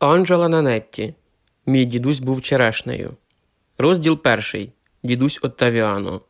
Анджела Нанетті. Мій дідусь був черешнею. Розділ перший. Дідусь Оттавіано.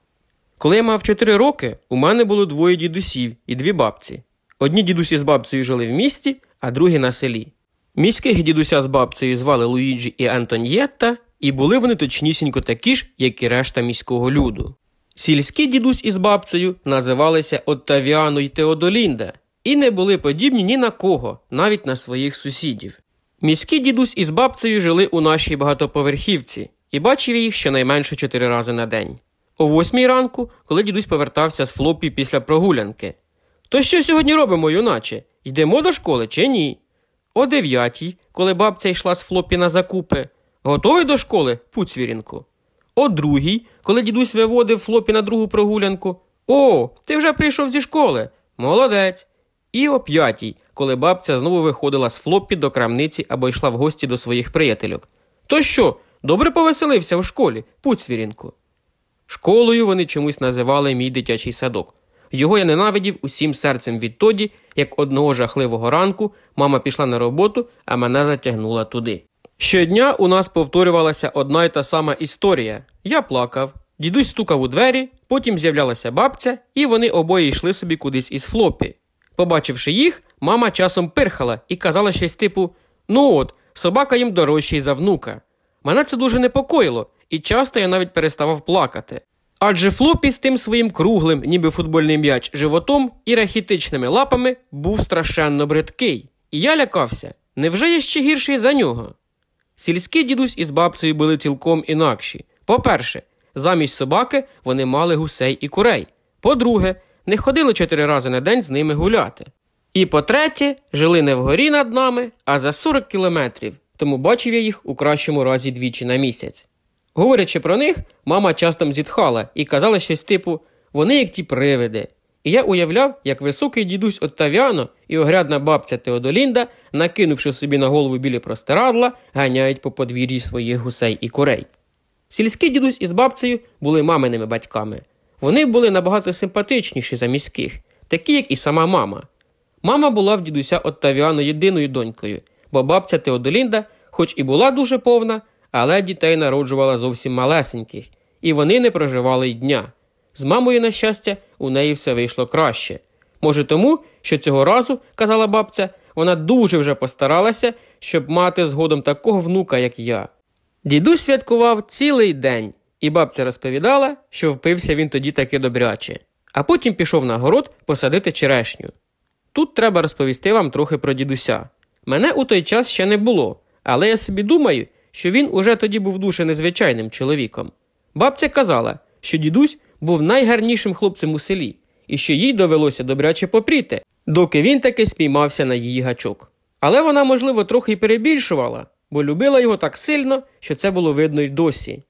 Коли я мав 4 роки, у мене було двоє дідусів і дві бабці. Одні дідусі з бабцею жили в місті, а другі на селі. Міських дідуся з бабцею звали Луїджі і Антоньєтта, і були вони точнісінько такі ж, як і решта міського люду. Сільські дідусь із бабцею називалися Оттавіано й Теодолінда, і не були подібні ні на кого, навіть на своїх сусідів. Міський дідусь із бабцею жили у нашій багатоповерхівці, і бачив їх щонайменше чотири рази на день. О восьмій ранку, коли дідусь повертався з Флопі після прогулянки. То що сьогодні робимо, юначе? Йдемо до школи чи ні? О дев'ятій, коли бабця йшла з Флопі на закупи. Готовий до школи, Пуцвірінку? О другій, коли дідусь виводив Флопі на другу прогулянку. О, ти вже прийшов зі школи. Молодець. І о п'ятій, коли бабця знову виходила з Флопі до крамниці або йшла в гості до своїх приятельок. То що, добре повеселився в школі, Пуцвірінку? Школою вони чомусь називали мій дитячий садок. Його я ненавидів усім серцем відтоді, як одного жахливого ранку мама пішла на роботу, а мене затягнула туди. Щодня у нас повторювалася одна й та сама історія. Я плакав, дідусь стукав у двері, потім з'являлася бабця, і вони обоє йшли собі кудись із Флопі. Побачивши їх, мама часом пирхала і казала щось типу: Ну от, собака їм дорожчий за внука. Мене це дуже непокоїло, і часто я навіть переставав плакати. Адже флопі з тим своїм круглим, ніби футбольний м'яч, животом і рахітичними лапами був страшенно бридкий. І я лякався. Невже я ще гірший за нього? Сільський дідусь із бабцею були цілком інакші. По-перше, замість собаки вони мали гусей і курей. По-друге, не ходили чотири рази на день з ними гуляти. І по-третє, жили не вгорі над нами, а за 40 кілометрів, тому бачив я їх у кращому разі двічі на місяць. Говорячи про них, мама часто зітхала і казала щось типу вони як ті привиди. І я уявляв, як високий дідусь Оттавіано і огрядна бабця Теодолінда, накинувши собі на голову білі простирадла, ганяють по подвір'ї своїх гусей і курей. Сільський дідусь із бабцею були маминими батьками. Вони були набагато симпатичніші за міських, такі, як і сама мама. Мама була в дідуся Оттавіано єдиною донькою, бо бабця Теодолінда, хоч і була дуже повна, але дітей народжувала зовсім малесеньких, і вони не проживали й дня. З мамою, на щастя, у неї все вийшло краще. Може, тому, що цього разу, казала бабця, вона дуже вже постаралася, щоб мати згодом такого внука, як я. Дідусь святкував цілий день, і бабця розповідала, що впився він тоді таки добряче, а потім пішов на город посадити черешню. Тут треба розповісти вам трохи про дідуся. Мене у той час ще не було, але я собі думаю, що він уже тоді був дуже незвичайним чоловіком. Бабця казала, що дідусь був найгарнішим хлопцем у селі, і що їй довелося добряче попріти, доки він таки спіймався на її гачок. Але вона, можливо, трохи й перебільшувала, бо любила його так сильно, що це було видно й досі.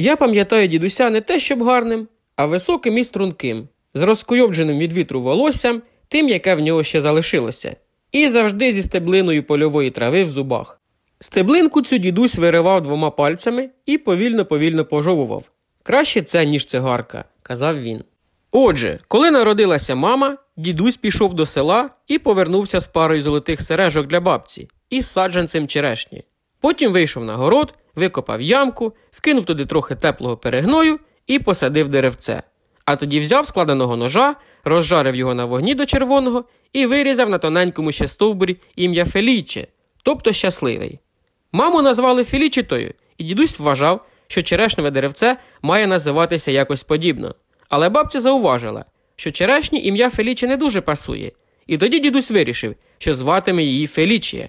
Я пам'ятаю дідуся не те, щоб гарним, а високим і струнким, з розкуйовдженим від вітру волоссям, тим, яке в нього ще залишилося, і завжди зі стеблиною польової трави в зубах. Стеблинку цю дідусь виривав двома пальцями і повільно повільно пожовував. Краще це, ніж цигарка, казав він. Отже, коли народилася мама, дідусь пішов до села і повернувся з парою золотих сережок для бабці і саджанцем черешні. Потім вийшов на город, викопав ямку, вкинув туди трохи теплого перегною і посадив деревце. А тоді взяв складеного ножа, розжарив його на вогні до червоного і вирізав на тоненькому ще стовбурі ім'я Феліче, тобто щасливий. Маму назвали Фелічитою, і дідусь вважав, що черешневе деревце має називатися якось подібно. Але бабця зауважила, що черешні ім'я Феліче не дуже пасує, і тоді дідусь вирішив, що зватиме її Фелічія.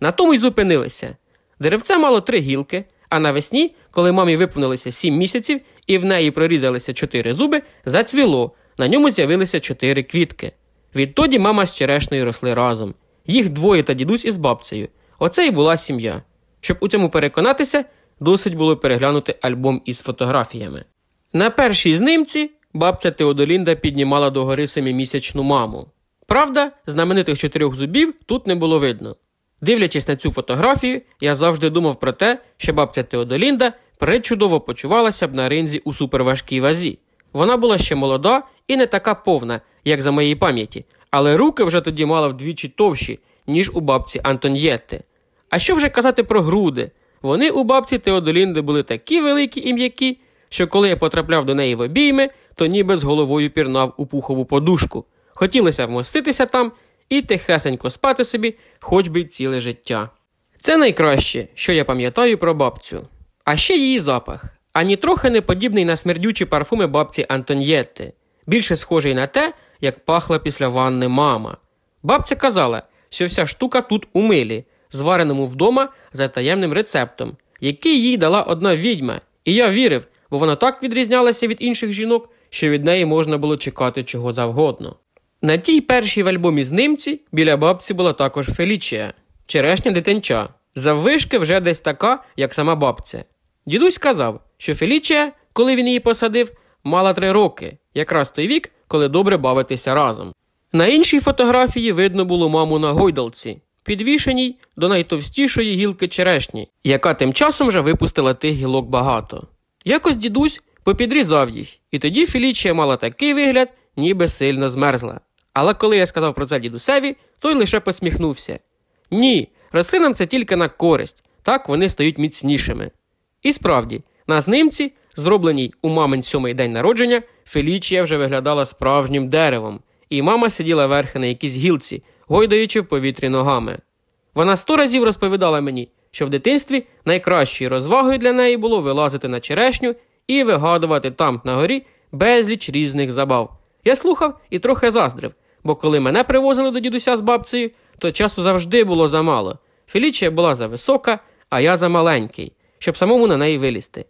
На тому й зупинилися. Деревце мало три гілки, а навесні, коли мамі виповнилося сім місяців і в неї прорізалися чотири зуби, зацвіло, на ньому з'явилися чотири квітки. Відтоді мама з черешнею росли разом. Їх двоє та дідусь із бабцею. Оце і була сім'я. Щоб у цьому переконатися, досить було переглянути альбом із фотографіями. На першій знимці бабця Теодолінда піднімала до гори семимісячну маму. Правда, знаменитих чотирьох зубів тут не було видно. Дивлячись на цю фотографію, я завжди думав про те, що бабця Теодолінда пречудово почувалася б на ринзі у суперважкій вазі. Вона була ще молода і не така повна, як за моєї пам'яті, але руки вже тоді мала вдвічі товщі, ніж у бабці Антоньєтти. А що вже казати про груди? Вони у бабці Теодолінди були такі великі і м'які, що коли я потрапляв до неї в обійми, то ніби з головою пірнав у пухову подушку. Хотілося вмоститися там і тихесенько спати собі, хоч би ціле життя. Це найкраще, що я пам'ятаю про бабцю. А ще її запах, ані трохи не подібний на смердючі парфуми бабці Антоньєтти, більше схожий на те, як пахла після ванни мама. Бабця казала, що вся штука тут у милі, звареному вдома за таємним рецептом, який їй дала одна відьма, і я вірив, бо вона так відрізнялася від інших жінок, що від неї можна було чекати чого завгодно. На тій першій в альбомі знимці біля бабці була також Фелічія, черешня дитинча, заввишки вже десь така, як сама бабця. Дідусь сказав, що Фелічія, коли він її посадив, мала три роки, якраз той вік, коли добре бавитися разом. На іншій фотографії видно було маму на гойдалці, підвішеній до найтовстішої гілки черешні, яка тим часом вже випустила тих гілок багато. Якось дідусь попідрізав їх, і тоді Фелічія мала такий вигляд, ніби сильно змерзла. Але коли я сказав про це дідусеві, той лише посміхнувся. Ні, рослинам це тільки на користь, так вони стають міцнішими. І справді, на знимці, зробленій у мамин сьомий день народження, Фелічія вже виглядала справжнім деревом, і мама сиділа верхи на якійсь гілці, гойдаючи в повітрі ногами. Вона сто разів розповідала мені, що в дитинстві найкращою розвагою для неї було вилазити на черешню і вигадувати там на горі безліч різних забав. Я слухав і трохи заздрив, бо коли мене привозили до дідуся з бабцею, то часу завжди було замало. Фелічія була зависока, а я замаленький, щоб самому на неї вилізти.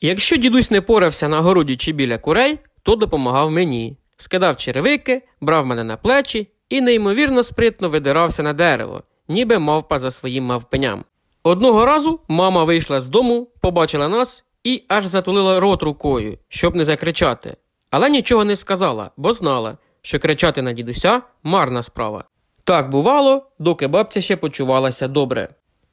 Якщо дідусь не порався на городі чи біля курей, то допомагав мені, скидав черевики, брав мене на плечі і неймовірно спритно видирався на дерево, ніби мавпа за своїм мавпеням. Одного разу мама вийшла з дому, побачила нас і аж затулила рот рукою, щоб не закричати. Але нічого не сказала, бо знала, що кричати на дідуся марна справа. Так бувало, доки бабця ще почувалася добре.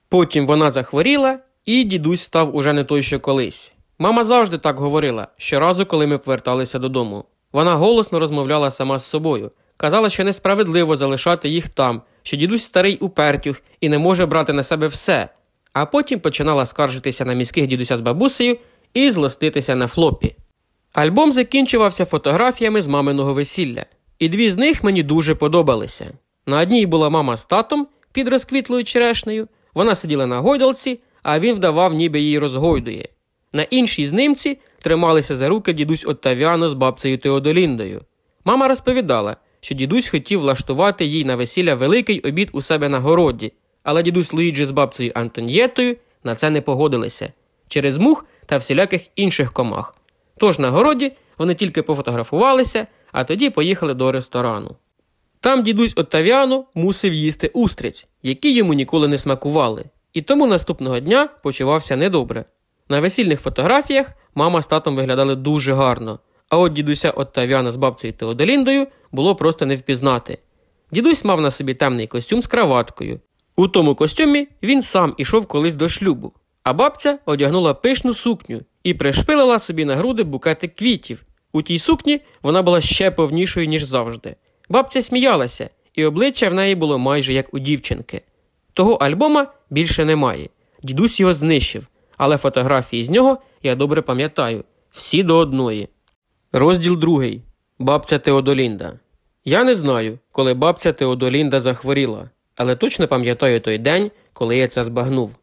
Потім вона захворіла, і дідусь став уже не той, що колись. Мама завжди так говорила, щоразу, коли ми поверталися додому. Вона голосно розмовляла сама з собою, казала, що несправедливо залишати їх там, що дідусь старий упертюх і не може брати на себе все, а потім починала скаржитися на міських дідуся з бабусею і злоститися на флопі. Альбом закінчувався фотографіями з маминого весілля, і дві з них мені дуже подобалися. На одній була мама з татом під розквітлою черешнею, вона сиділа на гойдалці, а він вдавав, ніби її розгойдує. На іншій знимці трималися за руки дідусь Оттавіано з бабцею Теодоліндою. Мама розповідала, що дідусь хотів влаштувати їй на весілля великий обід у себе на городі, але дідусь Луїджі з бабцею Антоньєтою на це не погодилися через мух та всіляких інших комах. Тож на городі вони тільки пофотографувалися, а тоді поїхали до ресторану. Там дідусь Оттавіано мусив їсти устриць, які йому ніколи не смакували, і тому наступного дня почувався недобре. На весільних фотографіях мама з татом виглядали дуже гарно, а от дідуся Оттавіано з бабцею Теодоліндою було просто не впізнати. Дідусь мав на собі темний костюм з краваткою. У тому костюмі він сам ішов колись до шлюбу, а бабця одягнула пишну сукню і пришпилила собі на груди букети квітів. У тій сукні вона була ще повнішою, ніж завжди. Бабця сміялася, і обличчя в неї було майже як у дівчинки. Того альбома більше немає. Дідусь його знищив, але фотографії з нього я добре пам'ятаю всі до одної. Розділ другий. Бабця Теодолінда. Я не знаю, коли бабця Теодолінда захворіла, але точно пам'ятаю той день, коли я це збагнув.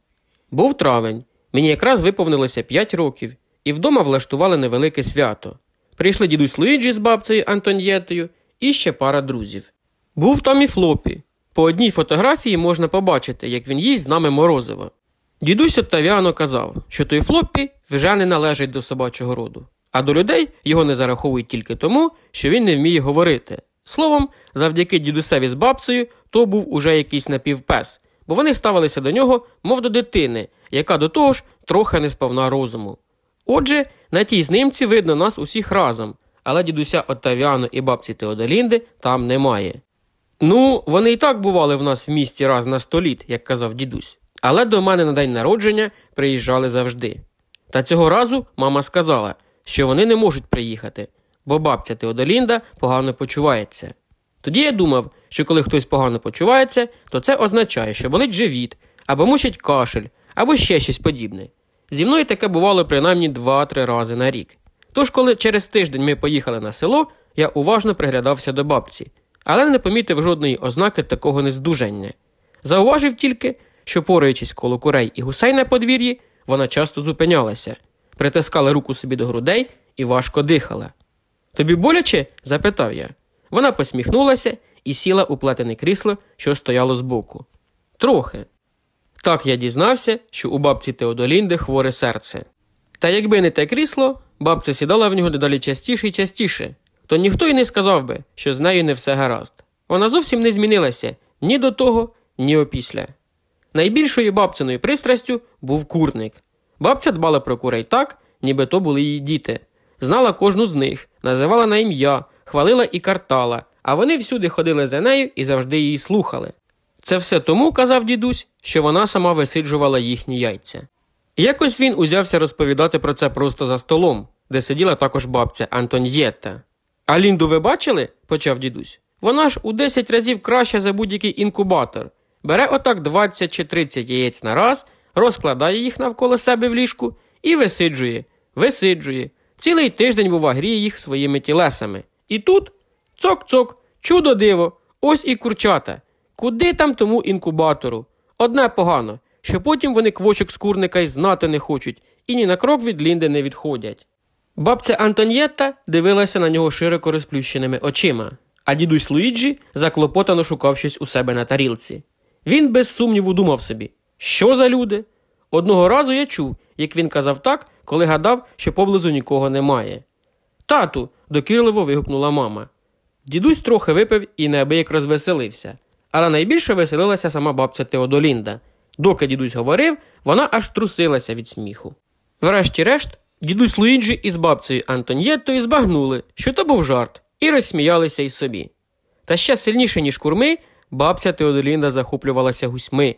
Був травень, мені якраз виповнилося 5 років, і вдома влаштували невелике свято. Прийшли дідусь Луїджі з бабцею Антоньєтою і ще пара друзів. Був там і Флопі. По одній фотографії можна побачити, як він їсть з нами морозиво. Дідусь Оттавіано казав, що той Флопі вже не належить до собачого роду, а до людей його не зараховують тільки тому, що він не вміє говорити. Словом, завдяки дідусеві з бабцею, то був уже якийсь напівпес, бо вони ставилися до нього, мов до дитини, яка до того ж трохи не сповна розуму. Отже, на тій знимці видно нас усіх разом, але дідуся Оттавіано і бабці Теодолінди там немає. Ну, вони і так бували в нас в місті раз на століт, як казав дідусь, але до мене на день народження приїжджали завжди. Та цього разу мама сказала, що вони не можуть приїхати, бо бабця Теодолінда погано почувається. Тоді я думав, що коли хтось погано почувається, то це означає, що болить живіт, або мучить кашель, або ще щось подібне. Зі мною таке бувало принаймні 2-3 рази на рік. Тож, коли через тиждень ми поїхали на село, я уважно приглядався до бабці, але не помітив жодної ознаки такого нездужання. Зауважив тільки, що, пораючись коло курей і гусей на подвір'ї, вона часто зупинялася, притискала руку собі до грудей і важко дихала. Тобі боляче? запитав я. Вона посміхнулася і сіла у плетене крісло, що стояло збоку. Трохи. Так я дізнався, що у бабці Теодолінди хворе серце. Та якби не те крісло, бабця сідала в нього дедалі частіше і частіше, то ніхто й не сказав би, що з нею не все гаразд. Вона зовсім не змінилася ні до того, ні опісля. Найбільшою бабциною пристрастю був курник. Бабця дбала про курей так, ніби то були її діти, знала кожну з них, називала на ім'я, хвалила і картала, а вони всюди ходили за нею і завжди її слухали. Це все тому, казав дідусь, що вона сама висиджувала їхні яйця. Якось він узявся розповідати про це просто за столом, де сиділа також бабця Антоньєтта. А Лінду ви бачили? почав дідусь. Вона ж у 10 разів краще за будь-який інкубатор. Бере отак 20 чи 30 яєць на раз, розкладає їх навколо себе в ліжку і висиджує, висиджує. Цілий тиждень, бува, гріє їх своїми тілесами. І тут цок-цок, чудо диво, ось і курчата. Куди там тому інкубатору? Одне погано, що потім вони квочок з курника й знати не хочуть, і ні на крок від Лінди не відходять. Бабця Антоньєтта дивилася на нього широко розплющеними очима, а дідусь Луїджі заклопотано шукав щось у себе на тарілці. Він без сумніву думав собі, що за люди? Одного разу я чув, як він казав так, коли гадав, що поблизу нікого немає. Тату, докірливо вигукнула мама. Дідусь трохи випив і неабияк розвеселився, але найбільше веселилася сама бабця Теодолінда. Доки дідусь говорив, вона аж трусилася від сміху. Врешті-решт, дідусь Луїджі із бабцею Антоньєттою збагнули, що то був жарт, і розсміялися й собі. Та ще сильніше, ніж курми, бабця Теодолінда захоплювалася гусьми.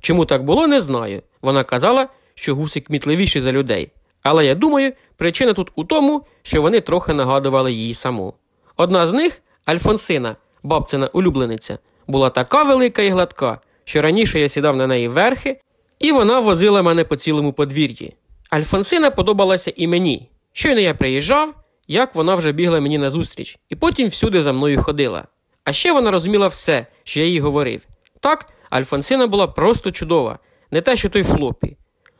Чому так було, не знаю. Вона казала, що гуси кмітливіші за людей. Але я думаю, причина тут у тому, що вони трохи нагадували її саму. Одна з них, Альфонсина, бабцина улюблениця, була така велика і гладка, що раніше я сідав на неї верхи, і вона возила мене по цілому подвір'ї. Альфонсина подобалася і мені. Щойно я приїжджав, як вона вже бігла мені назустріч, і потім всюди за мною ходила. А ще вона розуміла все, що я їй говорив. Так, Альфонсина була просто чудова, не те, що той флопі.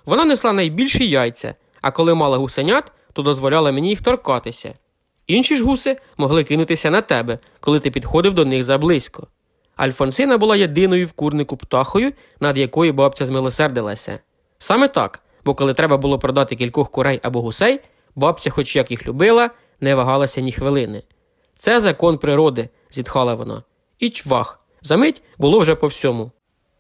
Вона несла найбільші яйця, а коли мала гусенят, то дозволяла мені їх торкатися. Інші ж гуси могли кинутися на тебе, коли ти підходив до них заблизько. Альфонсина була єдиною в курнику птахою, над якою бабця змилосердилася. Саме так, бо коли треба було продати кількох курей або гусей, бабця, хоч як їх любила, не вагалася ні хвилини. Це закон природи, зітхала вона. І чвах. Замить було вже по всьому.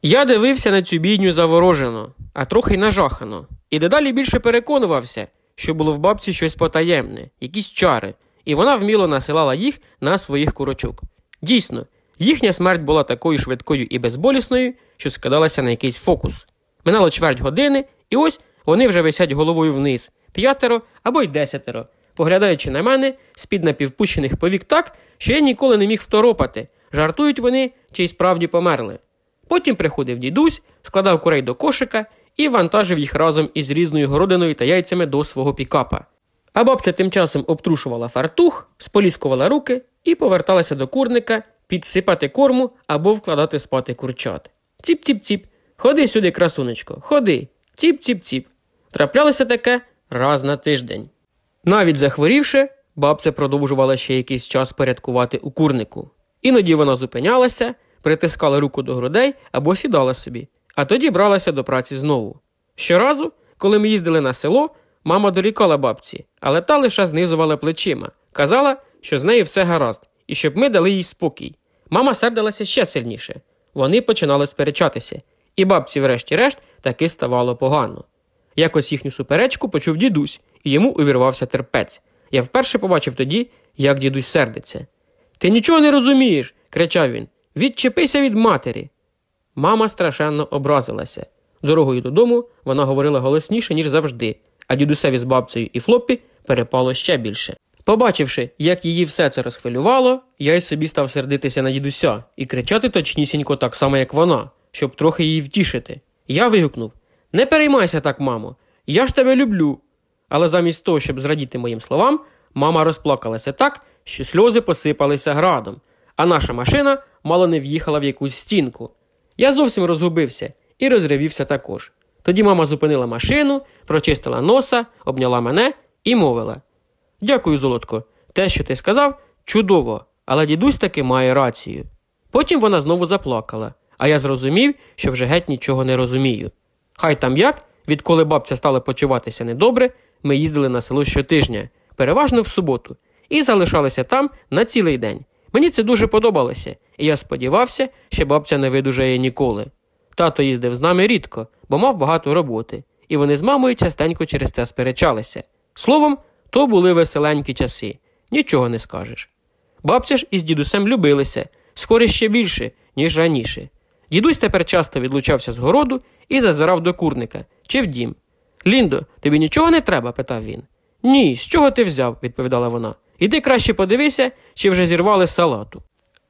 Я дивився на цю бідню заворожено, а трохи й нажахано, і дедалі більше переконувався, що було в бабці щось потаємне, якісь чари, і вона вміло насилала їх на своїх курочок. Дійсно, їхня смерть була такою швидкою і безболісною, що скидалася на якийсь фокус. Минало чверть години, і ось вони вже висять головою вниз, п'ятеро або й десятеро, поглядаючи на мене з під напівпущених повік так, що я ніколи не міг второпати, жартують вони чи й справді померли. Потім приходив дідусь, складав курей до кошика і вантажив їх разом із різною городиною та яйцями до свого пікапа. А бабця тим часом обтрушувала фартух, споліскувала руки і поверталася до курника підсипати корму або вкладати спати курчат. Ціп-ціп-ціп, ходи сюди, красунечко, ходи, ціп-ціп-ціп. Траплялося таке раз на тиждень. Навіть захворівши, бабця продовжувала ще якийсь час порядкувати у курнику. Іноді вона зупинялася, притискала руку до грудей або сідала собі, а тоді бралася до праці знову. Щоразу, коли ми їздили на село, мама дорікала бабці, але та лише знизувала плечима, казала, що з нею все гаразд, і щоб ми дали їй спокій. Мама сердилася ще сильніше. Вони починали сперечатися, і бабці, врешті-решт, таки ставало погано. Якось їхню суперечку почув дідусь, і йому увірвався терпець. Я вперше побачив тоді, як дідусь сердиться. Ти нічого не розумієш, кричав він. Відчепися від матері. Мама страшенно образилася. Дорогою додому вона говорила голосніше, ніж завжди, а дідусеві з бабцею і флоппі перепало ще більше. Побачивши, як її все це розхвилювало, я й собі став сердитися на дідуся і кричати точнісінько так само, як вона, щоб трохи її втішити. Я вигукнув Не переймайся так, мамо, я ж тебе люблю. Але замість того, щоб зрадіти моїм словам, мама розплакалася так, що сльози посипалися градом, а наша машина мало не в'їхала в якусь стінку. Я зовсім розгубився і розривівся також. Тоді мама зупинила машину, прочистила носа, обняла мене і мовила: Дякую, золотко, те, що ти сказав, чудово, але дідусь таки має рацію. Потім вона знову заплакала, а я зрозумів, що вже геть нічого не розумію. Хай там як, відколи бабця стала почуватися недобре, ми їздили на село щотижня, переважно в суботу, і залишалися там на цілий день. Мені це дуже подобалося, і я сподівався, що бабця не видужає ніколи. Тато їздив з нами рідко, бо мав багато роботи, і вони з мамою частенько через це сперечалися. Словом, то були веселенькі часи, нічого не скажеш. Бабця ж із дідусем любилися, скорі ще більше, ніж раніше. Дідусь тепер часто відлучався з городу і зазирав до курника чи в дім. Ліндо, тобі нічого не треба? питав він. Ні, з чого ти взяв, відповідала вона. Іди краще подивися, чи вже зірвали салату.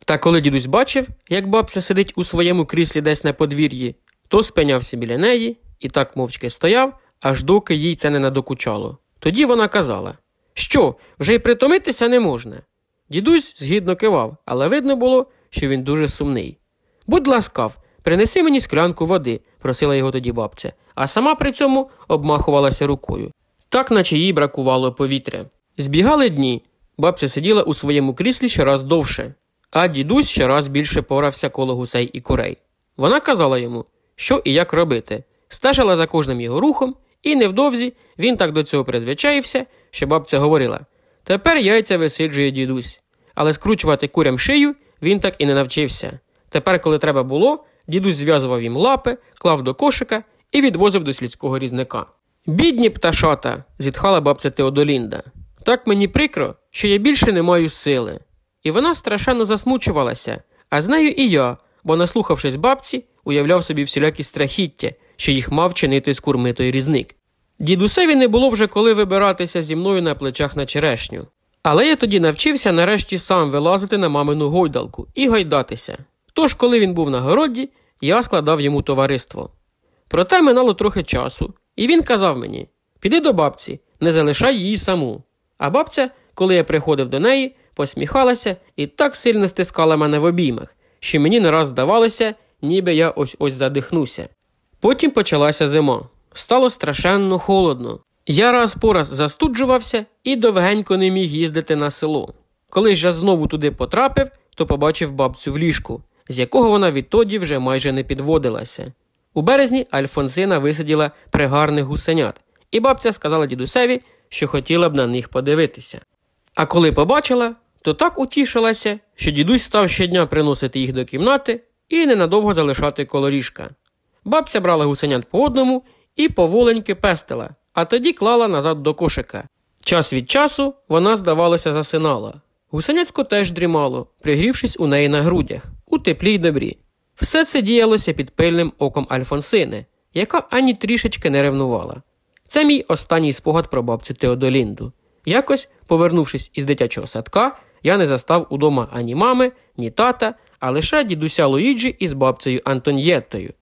Та коли дідусь бачив, як бабця сидить у своєму кріслі десь на подвір'ї, то спинявся біля неї і так мовчки стояв, аж доки їй це не надокучало. Тоді вона казала Що, вже й притомитися не можна. Дідусь згідно кивав, але видно було, що він дуже сумний. Будь ласкав, принеси мені склянку води, просила його тоді бабця, а сама при цьому обмахувалася рукою. Так, наче їй бракувало повітря. Збігали дні. Бабця сиділа у своєму кріслі щораз довше, а дідусь щораз більше порався коло гусей і курей. Вона казала йому, що і як робити, стежила за кожним його рухом, і невдовзі він так до цього призвичаївся, що бабця говорила Тепер яйця висиджує дідусь, але скручувати курям шию він так і не навчився. Тепер, коли треба було, дідусь зв'язував їм лапи, клав до кошика і відвозив до слідського різника. Бідні пташата, зітхала бабця Теодолінда. Так мені прикро, що я більше не маю сили. І вона страшенно засмучувалася, а з нею і я, бо, наслухавшись бабці, уявляв собі всілякі страхіття, що їх мав чинити скурми той різник. Дідусеві не було вже коли вибиратися зі мною на плечах на черешню. Але я тоді навчився нарешті сам вилазити на мамину гойдалку і гайдатися. Тож, коли він був на городі, я складав йому товариство. Проте минало трохи часу, і він казав мені піди до бабці, не залишай її саму. А бабця, коли я приходив до неї, посміхалася і так сильно стискала мене в обіймах, що мені не раз здавалося, ніби я ось ось задихнуся. Потім почалася зима. Стало страшенно холодно. Я раз по раз застуджувався і довгенько не міг їздити на село. Коли ж я знову туди потрапив, то побачив бабцю в ліжку, з якого вона відтоді вже майже не підводилася. У березні Альфонсина висиділа пригарних гусенят, і бабця сказала дідусеві, що хотіла б на них подивитися. А коли побачила, то так утішилася, що дідусь став щодня приносити їх до кімнати і ненадовго залишати коло ліжка. Бабця брала гусенят по одному і поволеньки пестила, а тоді клала назад до кошика. Час від часу вона, здавалося, засинала. Гусенятко теж дрімало, пригрівшись у неї на грудях, у теплі й добрі. Все це діялося під пильним оком Альфонсини, яка ані трішечки не ревнувала. Це мій останній спогад про бабцю Теодолінду. Якось, повернувшись із дитячого садка, я не застав удома ані мами, ні тата, а лише дідуся Луїджі із бабцею Антоньєттою.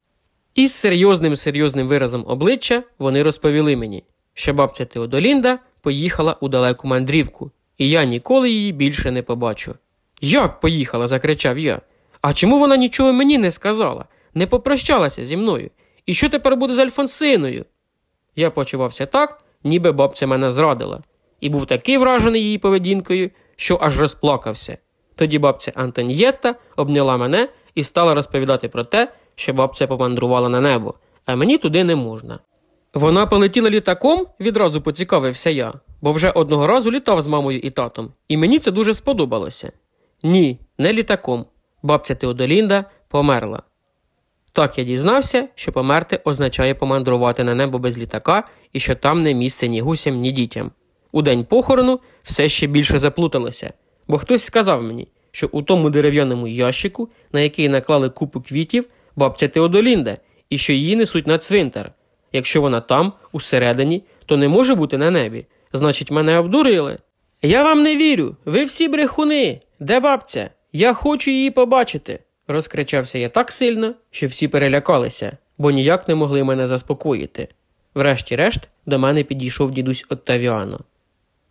Із серйозним серйозним виразом обличчя вони розповіли мені, що бабця Теодолінда поїхала у далеку мандрівку, і я ніколи її більше не побачу. Як поїхала? закричав я. А чому вона нічого мені не сказала, не попрощалася зі мною? І що тепер буде з Альфонсиною? Я почувався так, ніби бабця мене зрадила, і був такий вражений її поведінкою, що аж розплакався. Тоді бабця Антоньєтта обняла мене і стала розповідати про те, що бабця помандрувала на небо, а мені туди не можна. Вона полетіла літаком, відразу поцікавився я, бо вже одного разу літав з мамою і татом, і мені це дуже сподобалося. Ні, не літаком. Бабця Теодолінда померла. Так я дізнався, що померти означає помандрувати на небо без літака і що там не місце ні гусям, ні дітям. У день похорону все ще більше заплуталося, бо хтось сказав мені, що у тому дерев'яному ящику, на який наклали купу квітів, бабця Теодолінда, і що її несуть на цвинтар. Якщо вона там, усередині, то не може бути на небі. Значить, мене обдурили. Я вам не вірю. Ви всі брехуни. Де бабця? Я хочу її побачити. розкричався я так сильно, що всі перелякалися, бо ніяк не могли мене заспокоїти. Врешті-решт до мене підійшов дідусь Оттавіано.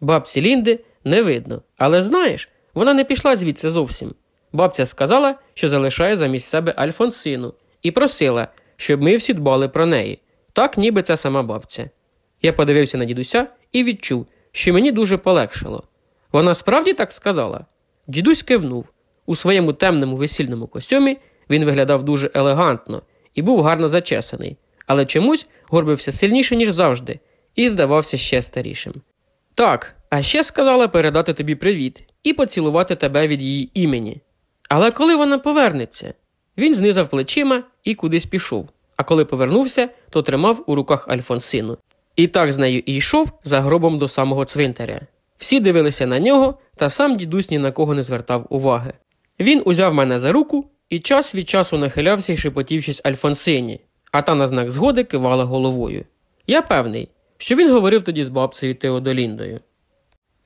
Бабці Лінди не видно, але знаєш, вона не пішла звідси зовсім. Бабця сказала, що залишає замість себе Альфонсину, і просила, щоб ми всі дбали про неї, так ніби це сама бабця. Я подивився на дідуся і відчув, що мені дуже полегшало. Вона справді так сказала. Дідусь кивнув. У своєму темному весільному костюмі він виглядав дуже елегантно і був гарно зачесаний, але чомусь горбився сильніше, ніж завжди, і здавався ще старішим. Так, а ще сказала передати тобі привіт і поцілувати тебе від її імені. Але коли вона повернеться, він знизав плечима і кудись пішов. А коли повернувся, то тримав у руках Альфонсину. І так з нею і йшов за гробом до самого цвинтаря. Всі дивилися на нього, та сам дідусь ні на кого не звертав уваги. Він узяв мене за руку і час від часу нахилявся й шепотів щось Альфонсині, а та на знак згоди кивала головою. Я певний, що він говорив тоді з бабцею Теодоліндою.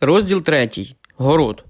Розділ третій. Город.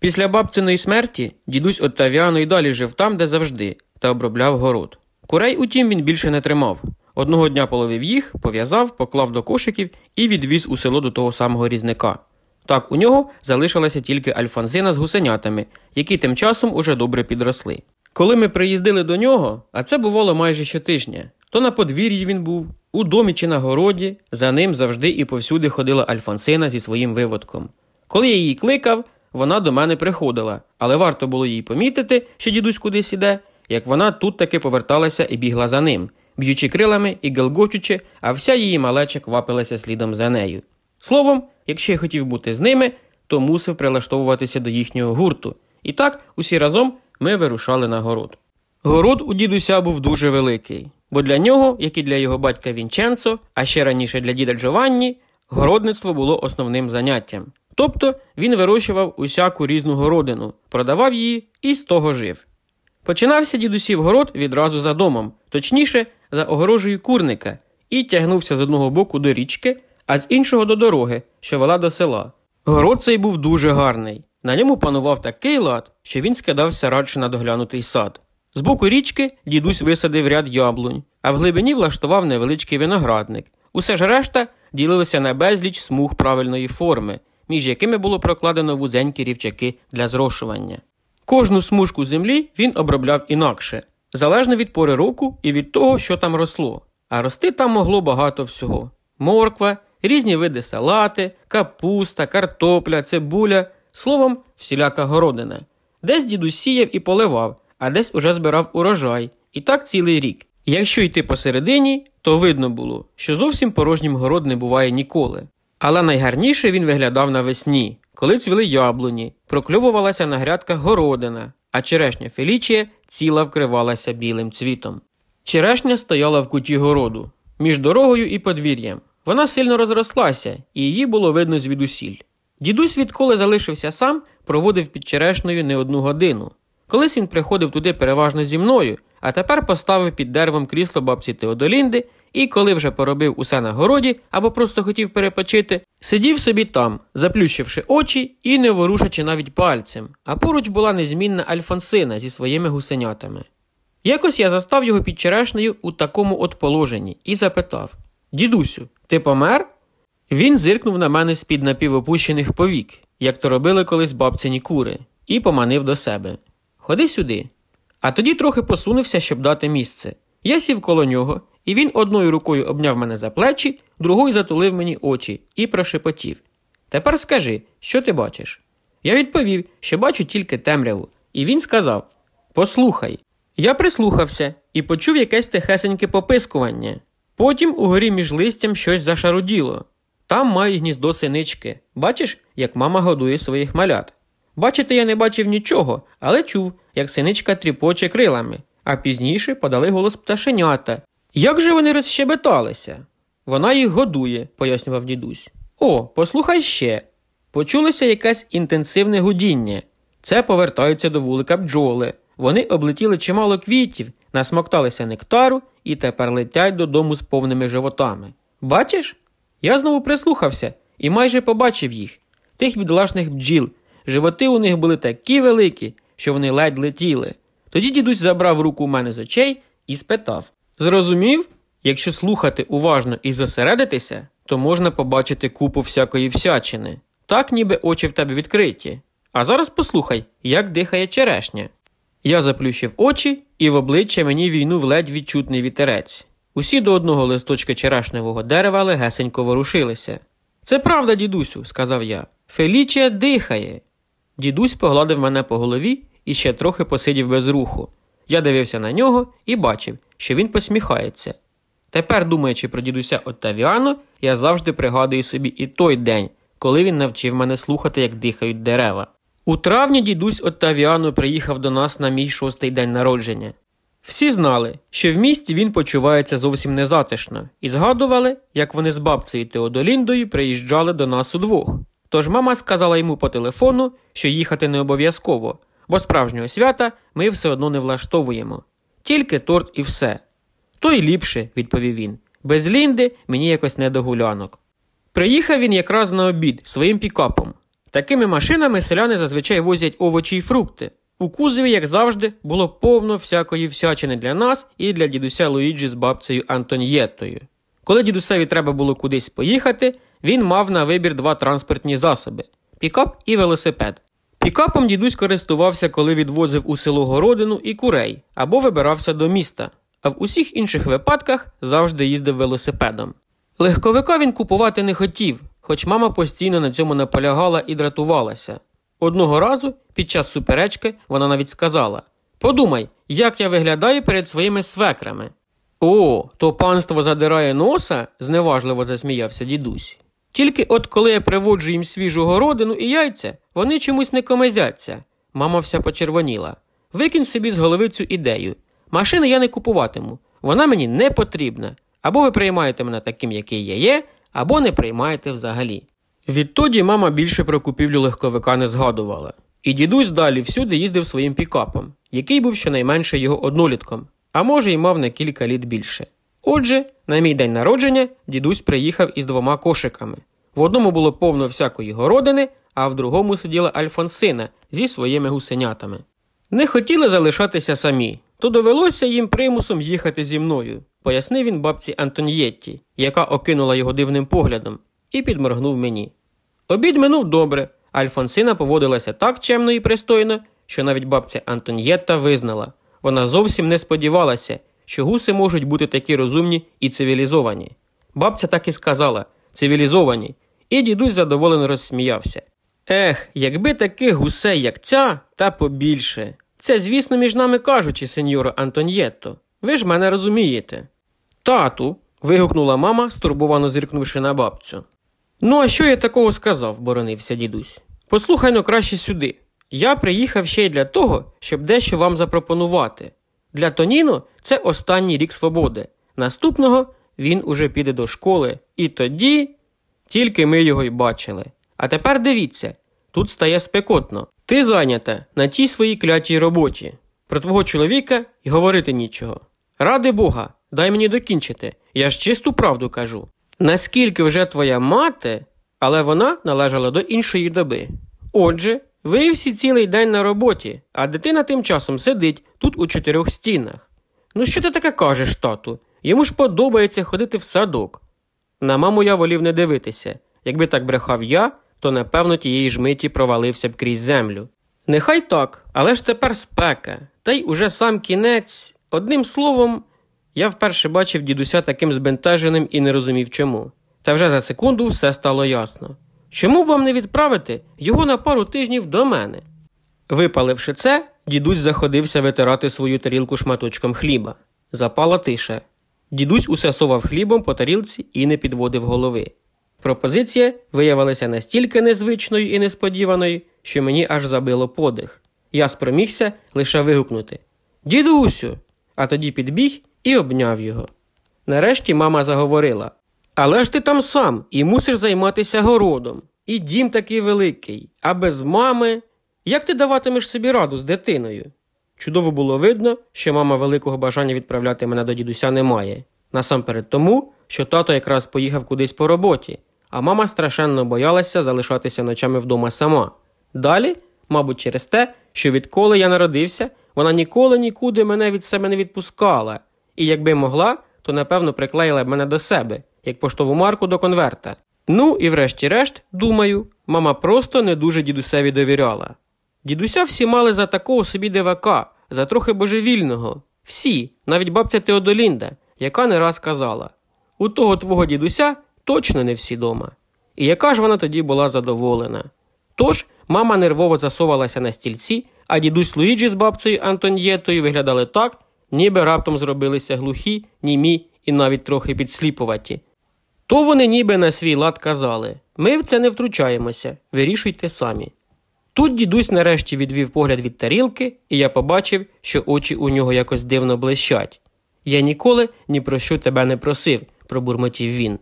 Після бабциної смерті дідусь Оттавіано й далі жив там, де завжди, та обробляв город. Курей, утім, він більше не тримав. Одного дня половив їх, пов'язав, поклав до кошиків і відвіз у село до того самого різника. Так у нього залишилася тільки альфанзина з гусенятами, які тим часом уже добре підросли. Коли ми приїздили до нього, а це бувало майже щотижня, то на подвір'ї він був, у домі чи на городі, за ним завжди і повсюди ходила Альфонсина зі своїм виводком. Коли я її кликав, вона до мене приходила, але варто було їй помітити, що дідусь кудись іде, як вона тут таки поверталася і бігла за ним, б'ючи крилами і гелгочучи, а вся її малеча квапилася слідом за нею. Словом, якщо я хотів бути з ними, то мусив прилаштовуватися до їхнього гурту. І так, усі разом ми вирушали на город. Город у дідуся був дуже великий, бо для нього, як і для його батька Вінченцо, а ще раніше для діда Джованні, городництво було основним заняттям. Тобто він вирощував усяку різну городину, продавав її і з того жив. Починався дідусів город відразу за домом, точніше, за огорожею курника, і тягнувся з одного боку до річки, а з іншого до дороги, що вела до села. Город цей був дуже гарний. На ньому панував такий лад, що він скидався радше на доглянутий сад. З боку річки дідусь висадив ряд яблунь, а в глибині влаштував невеличкий виноградник. Усе ж решта ділилося на безліч смуг правильної форми, між якими було прокладено вузенькі рівчаки для зрошування. Кожну смужку землі він обробляв інакше, залежно від пори року і від того, що там росло. А рости там могло багато всього: морква, різні види салати, капуста, картопля, цибуля, словом, всіляка городина. Десь дідусь сіяв і поливав, а десь уже збирав урожай. І так цілий рік. Якщо йти посередині, то видно було, що зовсім порожнім город не буває ніколи. Але найгарніше він виглядав навесні, коли цвіли яблуні, прокльовувалася на грядках городина, а черешня Фелічія ціла вкривалася білим цвітом. Черешня стояла в куті городу, між дорогою і подвір'ям. Вона сильно розрослася, і її було видно звідусіль. Дідусь, відколи залишився сам, проводив під черешнею не одну годину. Колись він приходив туди переважно зі мною, а тепер поставив під деревом крісло бабці Теодолінди і, коли вже поробив усе на городі або просто хотів перепочити, сидів собі там, заплющивши очі і не ворушачи навіть пальцем, а поруч була незмінна Альфонсина зі своїми гусенятами. Якось я застав його під черешнею у такому от положенні і запитав Дідусю, ти помер? Він зиркнув на мене з-під напівопущених повік, як то робили колись бабцині кури, і поманив до себе. Ходи сюди. А тоді трохи посунувся, щоб дати місце. Я сів коло нього, і він одною рукою обняв мене за плечі, другою затулив мені очі і прошепотів. Тепер скажи, що ти бачиш? Я відповів, що бачу тільки темряву, і він сказав Послухай. Я прислухався і почув якесь тихесеньке попискування. Потім угорі між листям щось зашаруділо. Там має гніздо синички. Бачиш, як мама годує своїх малят. Бачити, я не бачив нічого, але чув, як синичка тріпоче крилами, а пізніше подали голос пташенята. Як же вони розщебеталися? Вона їх годує, пояснював дідусь. О, послухай ще. Почулося якесь інтенсивне гудіння. Це повертаються до вулика бджоли. Вони облетіли чимало квітів, насмокталися нектару і тепер летять додому з повними животами. Бачиш? Я знову прислухався і майже побачив їх, тих бідолашних бджіл. Животи у них були такі великі, що вони ледь летіли. Тоді дідусь забрав руку у мене з очей і спитав Зрозумів? Якщо слухати уважно і зосередитися, то можна побачити купу всякої всячини, так ніби очі в тебе відкриті. А зараз послухай, як дихає черешня. Я заплющив очі, і в обличчя мені війнув ледь відчутний вітерець. Усі до одного листочка черешневого дерева легесенько ворушилися. Це правда, дідусю, сказав я. Фелічія дихає. Дідусь погладив мене по голові і ще трохи посидів без руху. Я дивився на нього і бачив, що він посміхається. Тепер, думаючи про дідуся Оттавіано, я завжди пригадую собі і той день, коли він навчив мене слухати, як дихають дерева. У травні дідусь Оттавіано приїхав до нас на мій шостий день народження. Всі знали, що в місті він почувається зовсім незатишно, і згадували, як вони з бабцею Теодоліндою приїжджали до нас удвох. Тож мама сказала йому по телефону, що їхати не обов'язково, бо справжнього свята ми все одно не влаштовуємо. Тільки торт і все. То й ліпше, відповів він. Без Лінди мені якось не до гулянок. Приїхав він якраз на обід своїм пікапом. Такими машинами селяни зазвичай возять овочі й фрукти. У кузові, як завжди, було повно всякої всячини для нас і для дідуся Луїджі з бабцею Антонієттою. Коли дідусеві треба було кудись поїхати, він мав на вибір два транспортні засоби пікап і велосипед. Пікапом дідусь користувався, коли відвозив у село городину і курей або вибирався до міста, а в усіх інших випадках завжди їздив велосипедом. Легковика він купувати не хотів, хоч мама постійно на цьому наполягала і дратувалася. Одного разу, під час суперечки, вона навіть сказала: Подумай, як я виглядаю перед своїми свекрами. О, то панство задирає носа, зневажливо засміявся дідусь. Тільки от коли я приводжу їм свіжу городину і яйця, вони чомусь не комезяться. Мама вся почервоніла. Викинь собі з голови цю ідею. Машини я не купуватиму, вона мені не потрібна. Або ви приймаєте мене таким, який я є, або не приймаєте взагалі. Відтоді мама більше про купівлю легковика не згадувала. І дідусь далі всюди їздив своїм пікапом, який був щонайменше його однолітком, а може й мав на кілька літ більше. Отже, на мій день народження дідусь приїхав із двома кошиками. В одному було повно всякої городини, а в другому сиділа Альфонсина зі своїми гусенятами. Не хотіли залишатися самі, то довелося їм примусом їхати зі мною, пояснив він бабці Антонієтті, яка окинула його дивним поглядом, і підморгнув мені. Обід минув добре, Альфонсина поводилася так чемно і пристойно, що навіть бабця Антоньєтта визнала. Вона зовсім не сподівалася, що гуси можуть бути такі розумні і цивілізовані. Бабця так і сказала цивілізовані, і дідусь задоволено розсміявся. Ех, якби таких гусей, як ця, та побільше. Це, звісно, між нами кажучи, сеньоро Антоньєтто. Ви ж мене розумієте. Тату. вигукнула мама, стурбовано зиркнувши на бабцю. Ну, а що я такого сказав, боронився дідусь. Послухай ну краще сюди. Я приїхав ще й для того, щоб дещо вам запропонувати. Для Тоніно це останній рік свободи. Наступного він уже піде до школи, і тоді тільки ми його й бачили. А тепер дивіться, тут стає спекотно. Ти зайнята на тій своїй клятій роботі. Про твого чоловіка й говорити нічого. Ради Бога, дай мені докінчити. Я ж чисту правду кажу. Наскільки вже твоя мати, але вона належала до іншої доби. Отже, ви всі цілий день на роботі, а дитина тим часом сидить тут у чотирьох стінах. Ну, що ти таке кажеш, тату? Йому ж подобається ходити в садок. На маму я волів не дивитися. Якби так брехав я, то напевно тієї ж миті провалився б крізь землю. Нехай так, але ж тепер спека, та й уже сам кінець. Одним словом, я вперше бачив дідуся таким збентеженим і не розумів чому. Та вже за секунду все стало ясно. Чому б вам не відправити його на пару тижнів до мене? Випаливши це, дідусь заходився витирати свою тарілку шматочком хліба. Запала тиша. Дідусь усе совав хлібом по тарілці і не підводив голови. Пропозиція виявилася настільки незвичною і несподіваною, що мені аж забило подих. Я спромігся лише вигукнути Дідусю! А тоді підбіг і обняв його. Нарешті мама заговорила Але ж ти там сам і мусиш займатися городом. І дім такий великий, а без мами. Як ти даватимеш собі раду з дитиною? Чудово було видно, що мама великого бажання відправляти мене до дідуся не має. Насамперед тому, що тато якраз поїхав кудись по роботі, а мама страшенно боялася залишатися ночами вдома сама. Далі, мабуть, через те, що відколи я народився, вона ніколи нікуди мене від себе не відпускала, і якби могла, то напевно приклеїла б мене до себе, як поштову марку до конверта. Ну і врешті-решт, думаю, мама просто не дуже дідусеві довіряла. Дідуся всі мали за такого собі дивака, за трохи божевільного. Всі, навіть бабця Теодолінда, яка не раз казала у того твого дідуся точно не всі дома. І яка ж вона тоді була задоволена. Тож мама нервово засовалася на стільці, а дідусь Луїджі з бабцею Антоньєтою виглядали так, ніби раптом зробилися глухі, німі і навіть трохи підсліпуваті. То вони ніби на свій лад казали ми в це не втручаємося, вирішуйте самі. Тут дідусь нарешті відвів погляд від тарілки, і я побачив, що очі у нього якось дивно блищать. Я ніколи ні про що тебе не просив, пробурмотів він.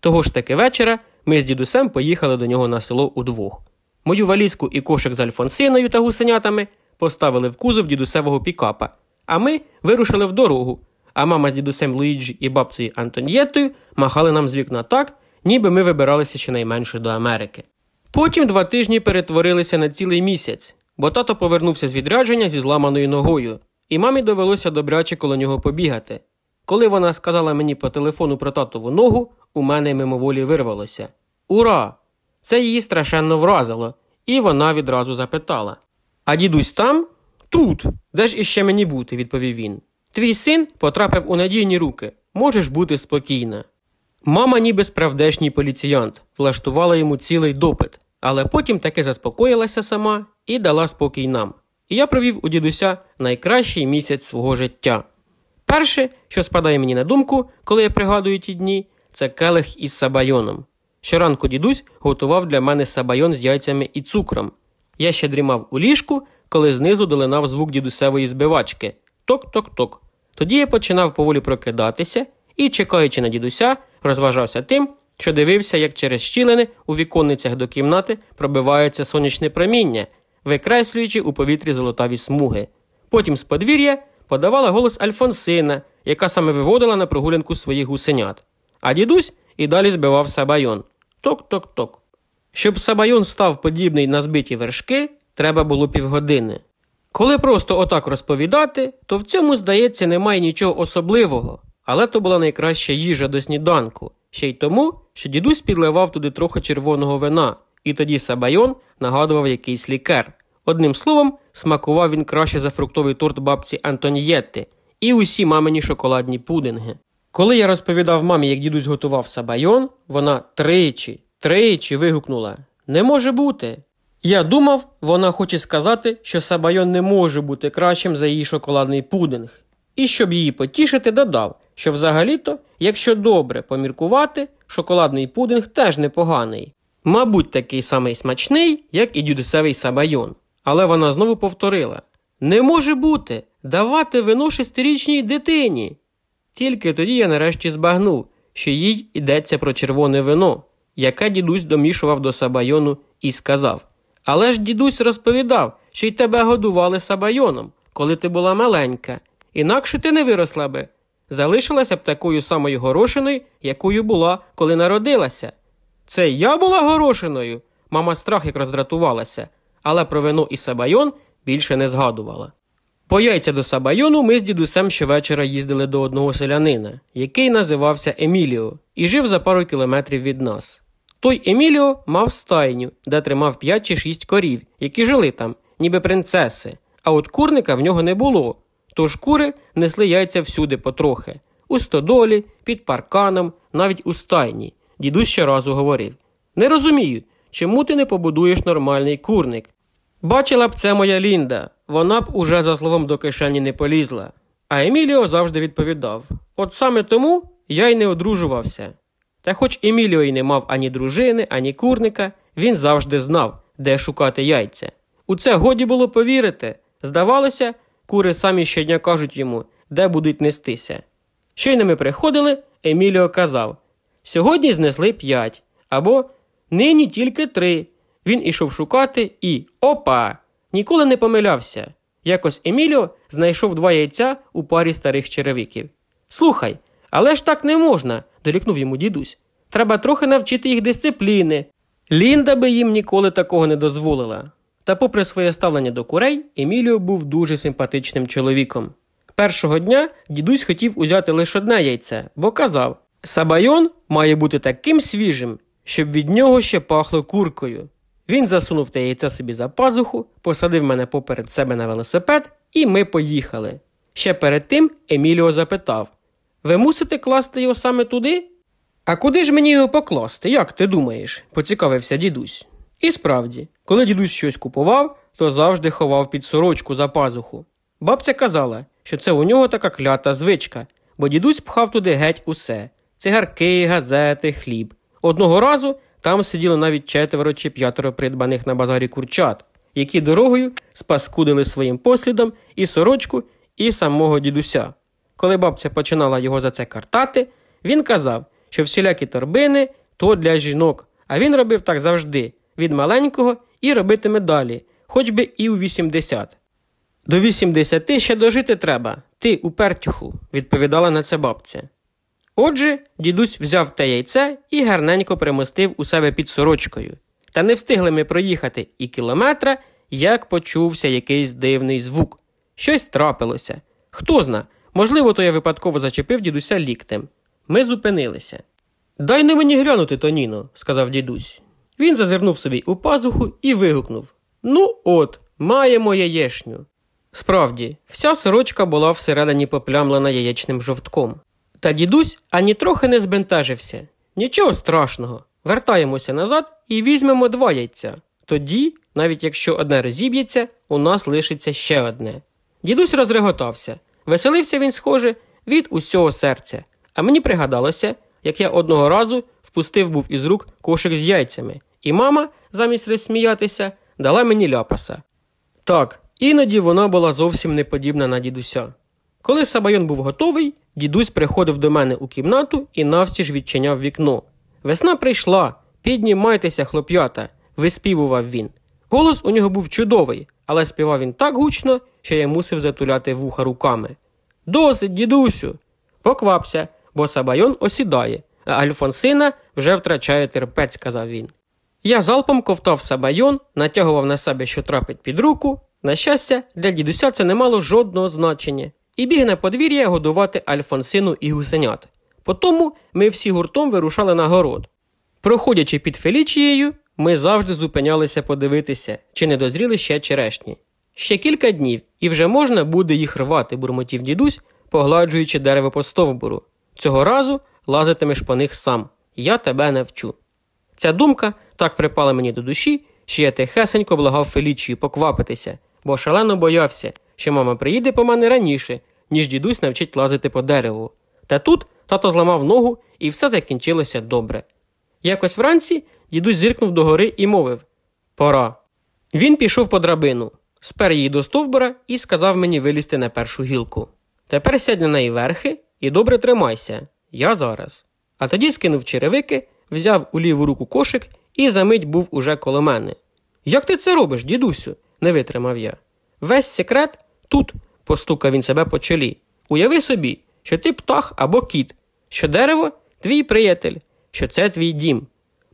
Того ж таки вечора ми з дідусем поїхали до нього на село удвох. Мою валізку і кошик з Альфонсиною та гусенятами поставили в кузов дідусевого пікапа, а ми вирушили в дорогу. А мама з дідусем Луїджі і бабцею Антоньєтою махали нам з вікна так, ніби ми вибиралися щонайменше до Америки. Потім два тижні перетворилися на цілий місяць, бо тато повернувся з відрядження зі зламаною ногою, і мамі довелося добряче коло нього побігати. Коли вона сказала мені по телефону про татову ногу, у мене мимоволі вирвалося. Ура! Це її страшенно вразило, і вона відразу запитала: А дідусь там? Тут. Де ж іще мені бути? відповів він. Твій син потрапив у надійні руки. Можеш бути спокійна. Мама, ніби справдешній поліціянт, влаштувала йому цілий допит, але потім таки заспокоїлася сама і дала спокій нам. І я провів у дідуся найкращий місяць свого життя. Перше, що спадає мені на думку, коли я пригадую ті дні, це келих із сабайоном. Щоранку дідусь готував для мене сабайон з яйцями і цукром. Я ще дрімав у ліжку, коли знизу долинав звук дідусевої збивачки ток-ток-ток. Тоді я починав поволі прокидатися і, чекаючи на дідуся, розважався тим, що дивився, як через щілини у віконницях до кімнати пробивається сонячне проміння, викреслюючи у повітрі золотаві смуги. Потім з подвір'я подавала голос Альфонсина, яка саме виводила на прогулянку своїх гусенят. А дідусь і далі збивав сабайон. Ток-ток-ток. Щоб сабайон став подібний на збиті вершки, треба було півгодини. Коли просто отак розповідати, то в цьому, здається, немає нічого особливого, але то була найкраща їжа до сніданку, ще й тому, що дідусь підливав туди трохи червоного вина, і тоді сабайон нагадував якийсь лікер. Одним словом, смакував він краще за фруктовий торт бабці Антонієтти і усі мамині шоколадні пудинги. Коли я розповідав мамі, як дідусь готував сабайон, вона тричі, тричі вигукнула Не може бути. Я думав, вона хоче сказати, що сабайон не може бути кращим за її шоколадний пудинг. І щоб її потішити, додав, що взагалі-то, якщо добре поміркувати, шоколадний пудинг теж непоганий. Мабуть, такий самий смачний, як і дідусевий сабайон. Але вона знову повторила: Не може бути давати вино шестирічній дитині. Тільки тоді я нарешті збагнув, що їй йдеться про червоне вино, яке дідусь домішував до сабайону, і сказав: Але ж дідусь розповідав, що й тебе годували сабайоном, коли ти була маленька, інакше ти не виросла би. Залишилася б такою самою горошиною, якою була, коли народилася. Це я була горошиною. Мама страх як роздратувалася, але про вино і сабайон більше не згадувала. По яйця до Сабайону ми з дідусем щовечора їздили до одного селянина, який називався Еміліо, і жив за пару кілометрів від нас. Той Еміліо мав стайню, де тримав 5 чи 6 корів, які жили там, ніби принцеси, а от курника в нього не було. Тож кури несли яйця всюди потрохи у стодолі, під парканом, навіть у стайні. Дідусь щоразу говорив Не розумію, чому ти не побудуєш нормальний курник. Бачила б це моя Лінда, вона б уже за словом до кишені не полізла. А Еміліо завжди відповідав От саме тому я й не одружувався. Та хоч Еміліо й не мав ані дружини, ані курника, він завжди знав, де шукати яйця. У це годі було повірити. Здавалося, кури самі щодня кажуть йому, де будуть нестися. Щойно ми приходили, Еміліо казав Сьогодні знесли п'ять, або нині тільки три. Він ішов шукати і опа! Ніколи не помилявся. Якось Еміліо знайшов два яйця у парі старих черевиків. Слухай, але ж так не можна, дорікнув йому дідусь. Треба трохи навчити їх дисципліни. Лінда би їм ніколи такого не дозволила. Та, попри своє ставлення до курей, Еміліо був дуже симпатичним чоловіком. Першого дня дідусь хотів узяти лише одне яйце, бо казав Сабайон має бути таким свіжим, щоб від нього ще пахло куркою. Він засунув те яйце собі за пазуху, посадив мене поперед себе на велосипед, і ми поїхали. Ще перед тим Еміліо запитав Ви мусите класти його саме туди? А куди ж мені його покласти, як ти думаєш? поцікавився дідусь. І справді, коли дідусь щось купував, то завжди ховав під сорочку за пазуху. Бабця казала, що це у нього така клята звичка, бо дідусь пхав туди геть усе цигарки, газети, хліб. Одного разу там сиділо навіть четверо чи п'ятеро придбаних на базарі курчат, які дорогою спаскудили своїм послідом і сорочку, і самого дідуся. Коли бабця починала його за це картати, він казав, що всілякі торбини то для жінок, а він робив так завжди, від маленького і робитиме далі, хоч би і у 80. До 80 ще дожити треба, ти упертюху, відповідала на це бабця. Отже, дідусь взяв те яйце і гарненько примостив у себе під сорочкою. Та не встигли ми проїхати і кілометра, як почувся якийсь дивний звук. Щось трапилося. Хто зна, можливо, то я випадково зачепив дідуся ліктем. Ми зупинилися. Дай не мені глянути, Тоніно, сказав дідусь. Він зазирнув собі у пазуху і вигукнув Ну, от, маємо яєшню. Справді, вся сорочка була всередині поплямлена яєчним жовтком. Та дідусь ані трохи не збентежився. Нічого страшного. Вертаємося назад і візьмемо два яйця. Тоді, навіть якщо одне розіб'ється, у нас лишиться ще одне. Дідусь розреготався. Веселився він, схоже, від усього серця. А мені пригадалося, як я одного разу впустив був із рук кошик з яйцями, і мама, замість розсміятися, дала мені ляпаса. Так, іноді вона була зовсім не подібна на дідуся. Коли сабайон був готовий, дідусь приходив до мене у кімнату і навстіж відчиняв вікно. Весна прийшла, піднімайтеся, хлоп'ята, виспівував він. Голос у нього був чудовий, але співав він так гучно, що я мусив затуляти вуха руками. Досить, дідусю. Поквапся, бо сабайон осідає, а Альфонсина вже втрачає терпець, сказав він. Я залпом ковтав сабайон, натягував на себе, що трапить під руку. На щастя, для дідуся це не мало жодного значення, і біг на подвір'я годувати Альфонсину і гусенят. Потому ми всі гуртом вирушали на город. Проходячи під Фелічією, ми завжди зупинялися подивитися, чи не дозріли ще черешні. Ще кілька днів, і вже можна буде їх рвати, бурмотів дідусь, погладжуючи дерево по стовбуру. Цього разу лазитимеш по них сам. Я тебе навчу. Ця думка так припала мені до душі, що я тихесенько благав Фелічію поквапитися, бо шалено боявся, що мама приїде по мене раніше, ніж дідусь навчить лазити по дереву. Та тут тато зламав ногу, і все закінчилося добре. Якось вранці дідусь зиркнув догори і мовив Пора. Він пішов по драбину, спер її до стовбура і сказав мені вилізти на першу гілку. Тепер сядь на неї верхи і добре тримайся. Я зараз. А тоді скинув черевики, взяв у ліву руку кошик і за мить був уже коло мене. Як ти це робиш, дідусю? не витримав я. Весь секрет тут, постукав він себе по чолі. Уяви собі, що ти птах або кіт, що дерево твій приятель, що це твій дім.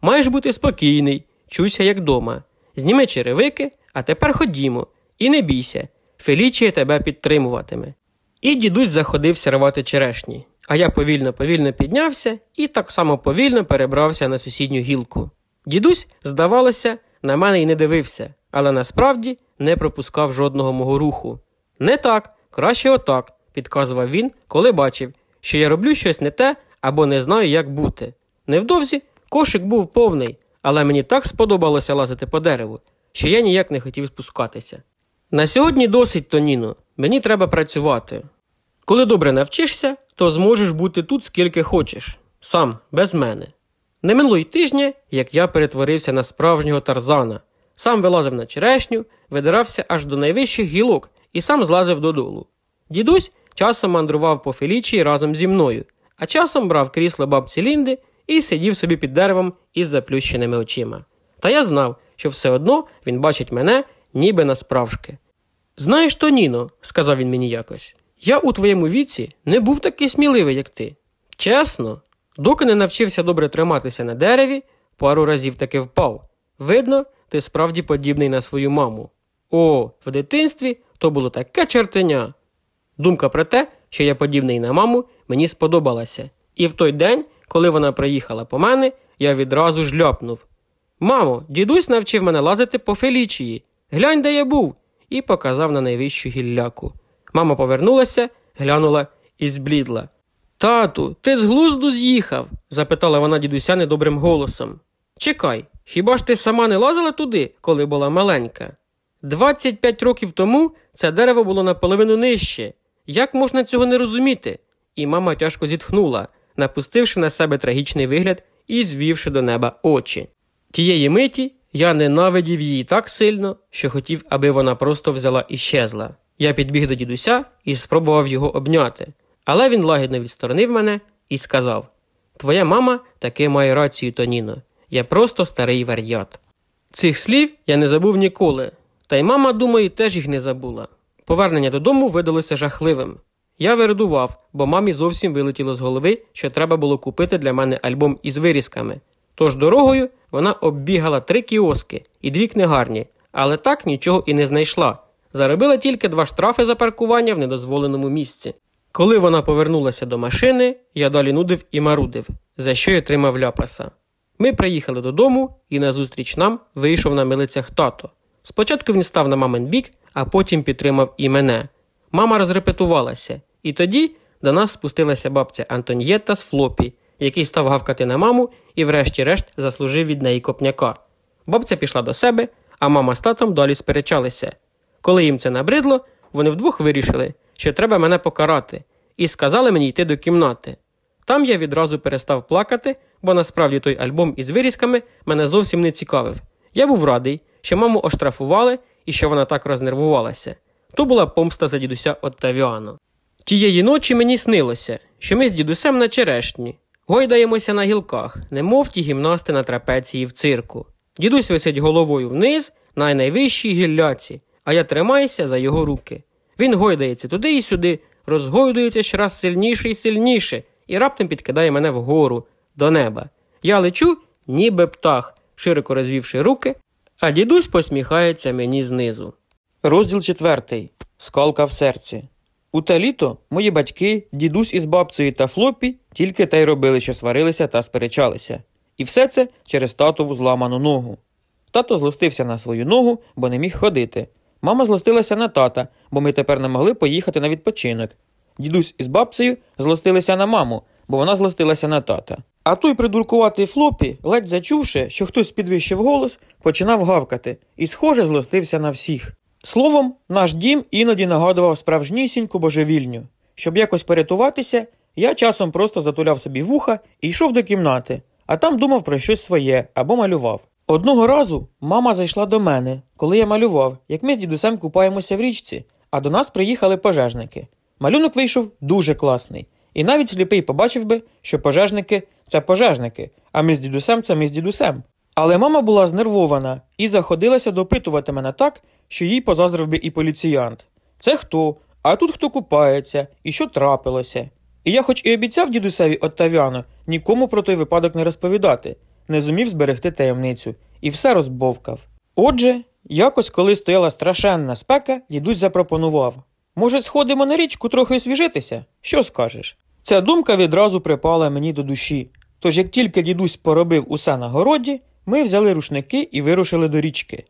Маєш бути спокійний, чуйся, як дома. Зніми черевики, а тепер ходімо, і не бійся, Фелічія тебе підтримуватиме. І дідусь заходився рвати черешні, а я повільно повільно піднявся і так само повільно перебрався на сусідню гілку. Дідусь, здавалося, на мене й не дивився, але насправді не пропускав жодного мого руху. Не так, краще отак, підказував він, коли бачив, що я роблю щось не те або не знаю, як бути. Невдовзі кошик був повний, але мені так сподобалося лазити по дереву, що я ніяк не хотів спускатися. На сьогодні досить, Тоніно, мені треба працювати. Коли добре навчишся, то зможеш бути тут скільки хочеш, сам, без мене. Не минуло й тижня, як я перетворився на справжнього тарзана, сам вилазив на черешню, видирався аж до найвищих гілок і сам злазив додолу. Дідусь часом мандрував по Фелічії разом зі мною, а часом брав крісло бабці Лінди і сидів собі під деревом із заплющеними очима. Та я знав, що все одно він бачить мене, ніби насправжки. Знаєш, Тоніно, сказав він мені якось, я у твоєму віці не був такий сміливий, як ти. Чесно, доки не навчився добре триматися на дереві, пару разів таки впав. Видно, ти справді подібний на свою маму. О, в дитинстві то було таке чертеня. Думка про те, що я подібний на маму, мені сподобалася. І в той день, коли вона приїхала по мене, я відразу ж ляпнув. Мамо, дідусь навчив мене лазити по фелічії. Глянь, де я був, і показав на найвищу гілляку. Мама повернулася, глянула і зблідла. Тату, ти з глузду з'їхав? запитала вона дідуся недобрим голосом. Чекай, хіба ж ти сама не лазила туди, коли була маленька? 25 років тому це дерево було наполовину нижче. Як можна цього не розуміти? І мама тяжко зітхнула, напустивши на себе трагічний вигляд і звівши до неба очі. Тієї миті я ненавидів її так сильно, що хотів, аби вона просто взяла і щезла. Я підбіг до дідуся і спробував його обняти, але він лагідно відсторонив мене і сказав: Твоя мама таки має рацію, Тоніно. Я просто старий вар'ят. Цих слів я не забув ніколи, та й мама, думаю, теж їх не забула. Повернення додому видалося жахливим. Я вирадував, бо мамі зовсім вилетіло з голови, що треба було купити для мене альбом із вирізками. Тож дорогою вона оббігала три кіоски і дві книгарні, але так нічого і не знайшла. Заробила тільки два штрафи за паркування в недозволеному місці. Коли вона повернулася до машини, я далі нудив і марудив, за що й отримав ляпаса. Ми приїхали додому, і назустріч нам вийшов на милицях тато. Спочатку він став на мамин бік, а потім підтримав і мене. Мама розрепетувалася, і тоді до нас спустилася бабця Антоньєта з флопі, який став гавкати на маму і, врешті-решт, заслужив від неї копняка. Бабця пішла до себе, а мама з татом далі сперечалися. Коли їм це набридло, вони вдвох вирішили, що треба мене покарати, і сказали мені йти до кімнати. Там я відразу перестав плакати, бо насправді той альбом із вирізками мене зовсім не цікавив. Я був радий, що маму оштрафували і що вона так рознервувалася. То була помста за дідуся Оттавіано. Тієї ночі мені снилося, що ми з дідусем на черешні, гойдаємося на гілках, немов ті гімнасти на трапеції в цирку. Дідусь висить головою вниз, на найвищій гілляці, а я тримаюся за його руки. Він гойдається туди і сюди, розгойдується щораз сильніше і сильніше, і раптом підкидає мене вгору, до неба. Я лечу, ніби птах, широко розвівши руки, а дідусь посміхається мені знизу. Розділ четвертий. Скалка в серці. У те літо мої батьки, дідусь із бабцею та флопі тільки те й робили, що сварилися та сперечалися. І все це через татову зламану ногу. Тато злостився на свою ногу, бо не міг ходити. Мама злостилася на тата, бо ми тепер не могли поїхати на відпочинок. Дідусь із бабцею злостилися на маму, бо вона злостилася на тата. А той придуркуватий флопі, ледь зачувши, що хтось підвищив голос, починав гавкати і, схоже, злостився на всіх. Словом, наш дім іноді нагадував справжнісіньку божевільню. Щоб якось порятуватися, я часом просто затуляв собі вуха і йшов до кімнати, а там думав про щось своє або малював. Одного разу мама зайшла до мене, коли я малював, як ми з дідусем купаємося в річці, а до нас приїхали пожежники. Малюнок вийшов дуже класний, і навіть сліпий побачив би, що пожежники це пожежники, а ми з дідусем це ми з дідусем. Але мама була знервована і заходилася допитувати мене так, що їй позаздрив би і поліціянт. Це хто? А тут хто купається, і що трапилося. І я, хоч і обіцяв дідусеві Оттавіано нікому про той випадок не розповідати, не зумів зберегти таємницю і все розбовкав. Отже, якось, коли стояла страшенна спека, дідусь запропонував може, сходимо на річку трохи освіжитися? Що скажеш? Ця думка відразу припала мені до душі. Тож, як тільки дідусь поробив усе на городі, ми взяли рушники і вирушили до річки.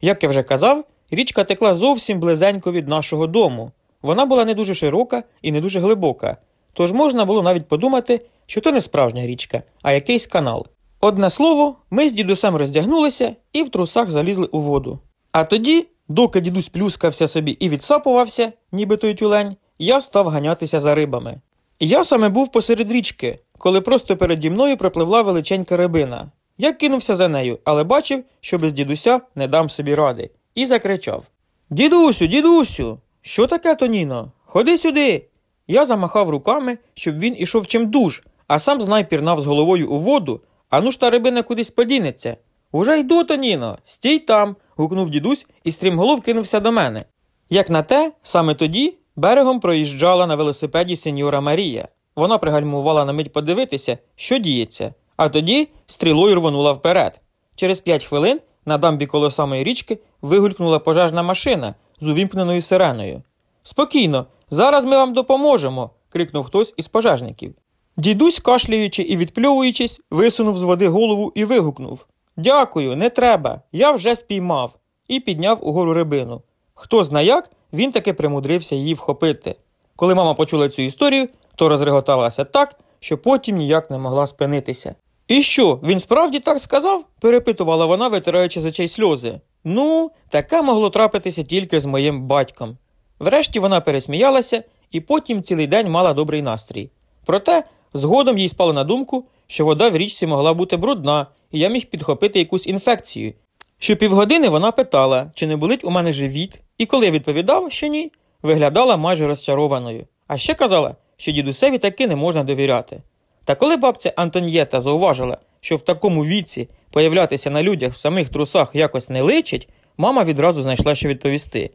Як я вже казав, річка текла зовсім близенько від нашого дому. Вона була не дуже широка і не дуже глибока, тож можна було навіть подумати, що то не справжня річка, а якийсь канал. Одне слово, ми з дідусем роздягнулися і в трусах залізли у воду. А тоді, доки дідусь плюскався собі і відсапувався, ніби той тюлень, я став ганятися за рибами. Я саме був посеред річки, коли просто переді мною пропливла величенька рибина. Я кинувся за нею, але бачив, що без дідуся не дам собі ради, і закричав Дідусю, дідусю, що таке Тоніно? Ходи сюди. Я замахав руками, щоб він ішов чимдуж, а сам знай пірнав з головою у воду, а ну ж та рибина кудись подінеться. Уже йду, Тоніно, стій там. гукнув дідусь і стрімголов кинувся до мене. Як на те, саме тоді берегом проїжджала на велосипеді сеньора Марія. Вона пригальмувала на мить подивитися, що діється, а тоді стрілою рвонула вперед. Через п'ять хвилин на дамбі коло самої річки вигулькнула пожежна машина з увімкненою сиреною. Спокійно, Зараз ми вам допоможемо. крикнув хтось із пожежників. Дідусь, кашляючи і відпльовуючись, висунув з води голову і вигукнув Дякую, не треба. Я вже спіймав. І підняв угору рибину. Хто зна як, він таки примудрився її вхопити. Коли мама почула цю історію, то розреготалася так, що потім ніяк не могла спинитися. І що, він справді так сказав? перепитувала вона, витираючи з очей сльози. Ну, таке могло трапитися тільки з моїм батьком. Врешті вона пересміялася і потім цілий день мала добрий настрій. Проте згодом їй спало на думку, що вода в річці могла бути брудна, і я міг підхопити якусь інфекцію. Щопівгодини вона питала, чи не болить у мене живіт, і коли я відповідав, що ні, виглядала майже розчарованою. А ще казала, що дідусеві таки не можна довіряти. Та коли бабця Антоньєта зауважила, що в такому віці появлятися на людях в самих трусах якось не личить, мама відразу знайшла, що відповісти.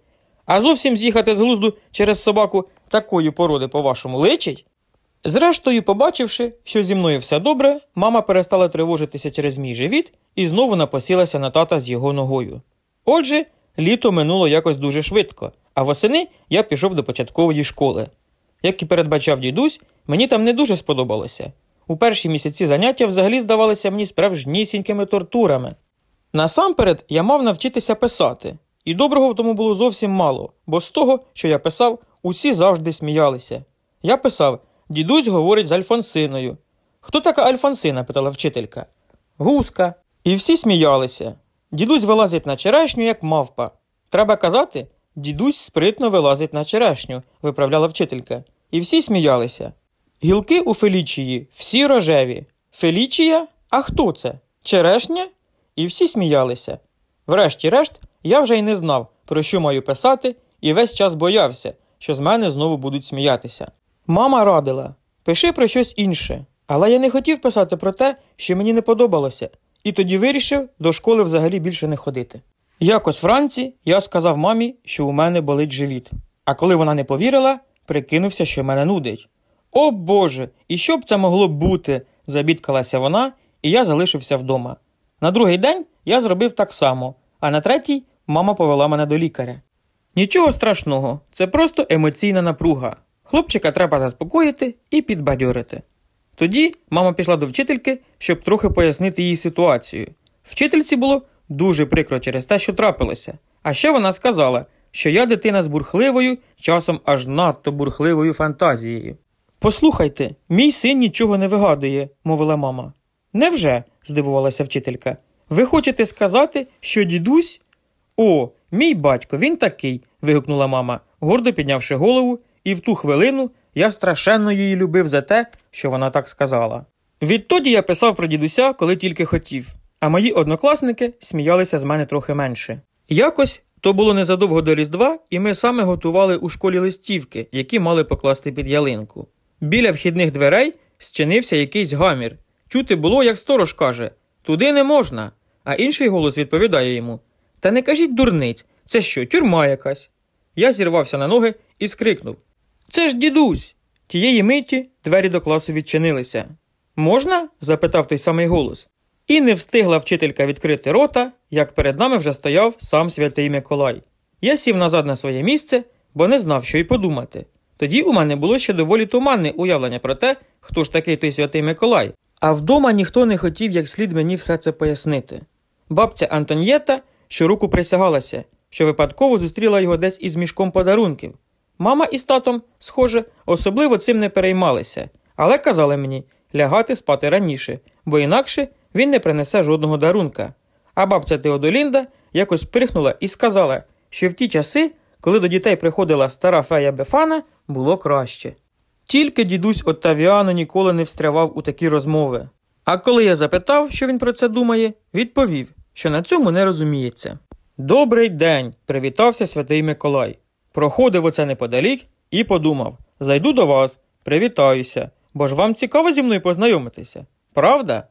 А зовсім з'їхати з глузду через собаку такої породи, по-вашому, личить? Зрештою, побачивши, що зі мною все добре, мама перестала тривожитися через мій живіт і знову напосілася на тата з його ногою. Отже, літо минуло якось дуже швидко, а восени я пішов до початкової школи. Як і передбачав дідусь, мені там не дуже сподобалося. У перші місяці заняття взагалі здавалися мені справжнісінькими тортурами. Насамперед я мав навчитися писати, і доброго в тому було зовсім мало, бо з того, що я писав, усі завжди сміялися. Я писав дідусь говорить з Альфонсиною. Хто така Альфонсина? питала вчителька. Гуска. І всі сміялися. Дідусь вилазить на черешню, як мавпа. Треба казати, дідусь спритно вилазить на черешню, виправляла вчителька. І всі сміялися. Гілки у Фелічії всі рожеві. Фелічія? А хто це? Черешня? І всі сміялися. Врешті-решт, я вже й не знав, про що маю писати, і весь час боявся, що з мене знову будуть сміятися. Мама радила пиши про щось інше, але я не хотів писати про те, що мені не подобалося, і тоді вирішив до школи взагалі більше не ходити. Якось вранці я сказав мамі, що у мене болить живіт, а коли вона не повірила, прикинувся, що мене нудить. О Боже, і що б це могло бути? забідкалася вона, і я залишився вдома. На другий день я зробив так само, а на третій мама повела мене до лікаря. Нічого страшного, це просто емоційна напруга. Хлопчика треба заспокоїти і підбадьорити. Тоді мама пішла до вчительки, щоб трохи пояснити їй ситуацію. Вчительці було дуже прикро через те, що трапилося. А ще вона сказала, що я дитина з бурхливою, часом аж надто бурхливою фантазією. Послухайте, мій син нічого не вигадує, мовила мама. Невже? здивувалася вчителька. Ви хочете сказати, що дідусь? О, мій батько, він такий. вигукнула мама, гордо піднявши голову, і в ту хвилину я страшенно її любив за те, що вона так сказала. Відтоді я писав про дідуся, коли тільки хотів, а мої однокласники сміялися з мене трохи менше. Якось то було незадовго до Різдва, і ми саме готували у школі листівки, які мали покласти під ялинку. Біля вхідних дверей зчинився якийсь гамір. Чути було, як сторож каже туди не можна. А інший голос відповідає йому Та не кажіть дурниць, це що, тюрма якась? Я зірвався на ноги і скрикнув Це ж дідусь. Тієї миті двері до класу відчинилися. Можна? запитав той самий голос. І не встигла вчителька відкрити рота, як перед нами вже стояв сам святий Миколай. Я сів назад на своє місце, бо не знав, що й подумати. Тоді у мене було ще доволі туманне уявлення про те, хто ж такий той святий Миколай. А вдома ніхто не хотів як слід мені все це пояснити. Бабця Антоньєта щоруку присягалася, що випадково зустріла його десь із мішком подарунків. Мама із татом, схоже, особливо цим не переймалися, але казали мені лягати спати раніше, бо інакше він не принесе жодного дарунка. А бабця Теодолінда якось прихнула і сказала, що в ті часи, коли до дітей приходила стара фея Бефана, було краще. Тільки дідусь Оттавіано ніколи не встрявав у такі розмови. А коли я запитав, що він про це думає, відповів, що на цьому не розуміється. Добрий день! привітався святий Миколай. Проходив оце неподалік і подумав зайду до вас, привітаюся, бо ж вам цікаво зі мною познайомитися. Правда?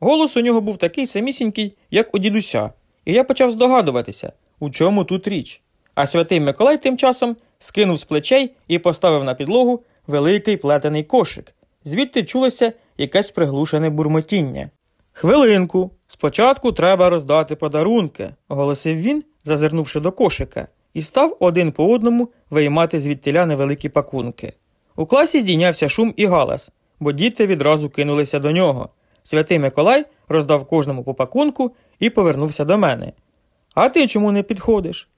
Голос у нього був такий самісінький, як у дідуся, і я почав здогадуватися, у чому тут річ. А святий Миколай тим часом скинув з плечей і поставив на підлогу великий плетений кошик. Звідти чулося якесь приглушене бурмотіння. Хвилинку, спочатку треба роздати подарунки, оголосив він, зазирнувши до кошика, і став один по одному виймати звідтиля невеликі пакунки. У класі здійнявся шум і галас, бо діти відразу кинулися до нього. Святий Миколай роздав кожному по пакунку і повернувся до мене. А ти чому не підходиш?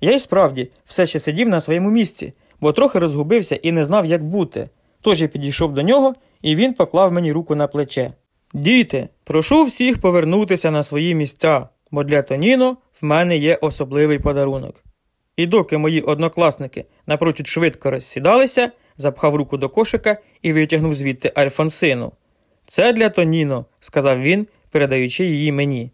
Я й справді все ще сидів на своєму місці, бо трохи розгубився і не знав, як бути. Тож я підійшов до нього, і він поклав мені руку на плече. Діти, прошу всіх повернутися на свої місця, бо для Тоніно в мене є особливий подарунок. І доки мої однокласники напрочуд швидко розсідалися, запхав руку до кошика і витягнув звідти Альфонсину. Це для Тоніно, сказав він, передаючи її мені.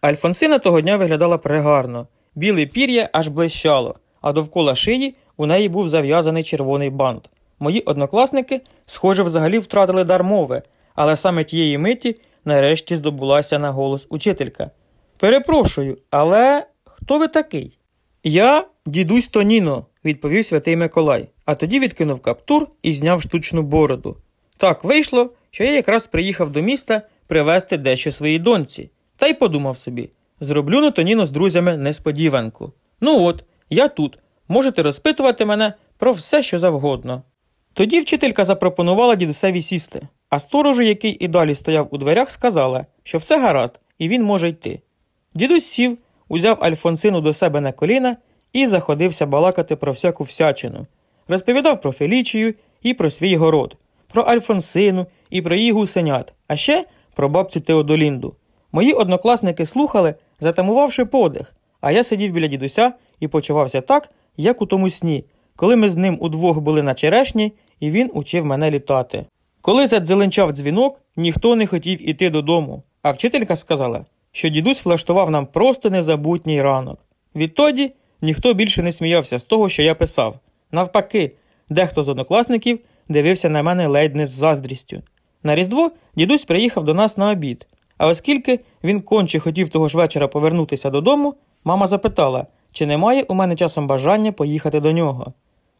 Альфонсина того дня виглядала пригарно, біле пір'я аж блищало, а довкола шиї у неї був зав'язаний червоний бант. Мої однокласники, схоже, взагалі втратили дар мови, але саме тієї миті нарешті здобулася на голос учителька. Перепрошую, але хто ви такий? Я дідусь Тоніно, відповів святий Миколай, а тоді відкинув каптур і зняв штучну бороду. Так вийшло, що я якраз приїхав до міста привезти дещо своїй доньці, та й подумав собі зроблю на Тоніно з друзями несподіванку. Ну от, я тут. Можете розпитувати мене про все, що завгодно. Тоді вчителька запропонувала дідусеві сісти, а сторожу, який і далі стояв у дверях, сказала, що все гаразд, і він може йти. Дідусь сів, узяв Альфонсину до себе на коліна і заходився балакати про всяку всячину. Розповідав про Фелічію і про свій город, про Альфонсину і про її гусенят, а ще про бабцю Теодолінду. Мої однокласники слухали, затамувавши подих, а я сидів біля дідуся і почувався так, як у тому сні, коли ми з ним удвох були на черешні, і він учив мене літати. Коли задзеленчав дзвінок, ніхто не хотів іти додому, а вчителька сказала, що дідусь влаштував нам просто незабутній ранок. Відтоді ніхто більше не сміявся з того, що я писав. Навпаки, дехто з однокласників дивився на мене ледь не з заздрістю. На Різдво дідусь приїхав до нас на обід, а оскільки він конче хотів того ж вечора повернутися додому, мама запитала, чи немає у мене часом бажання поїхати до нього.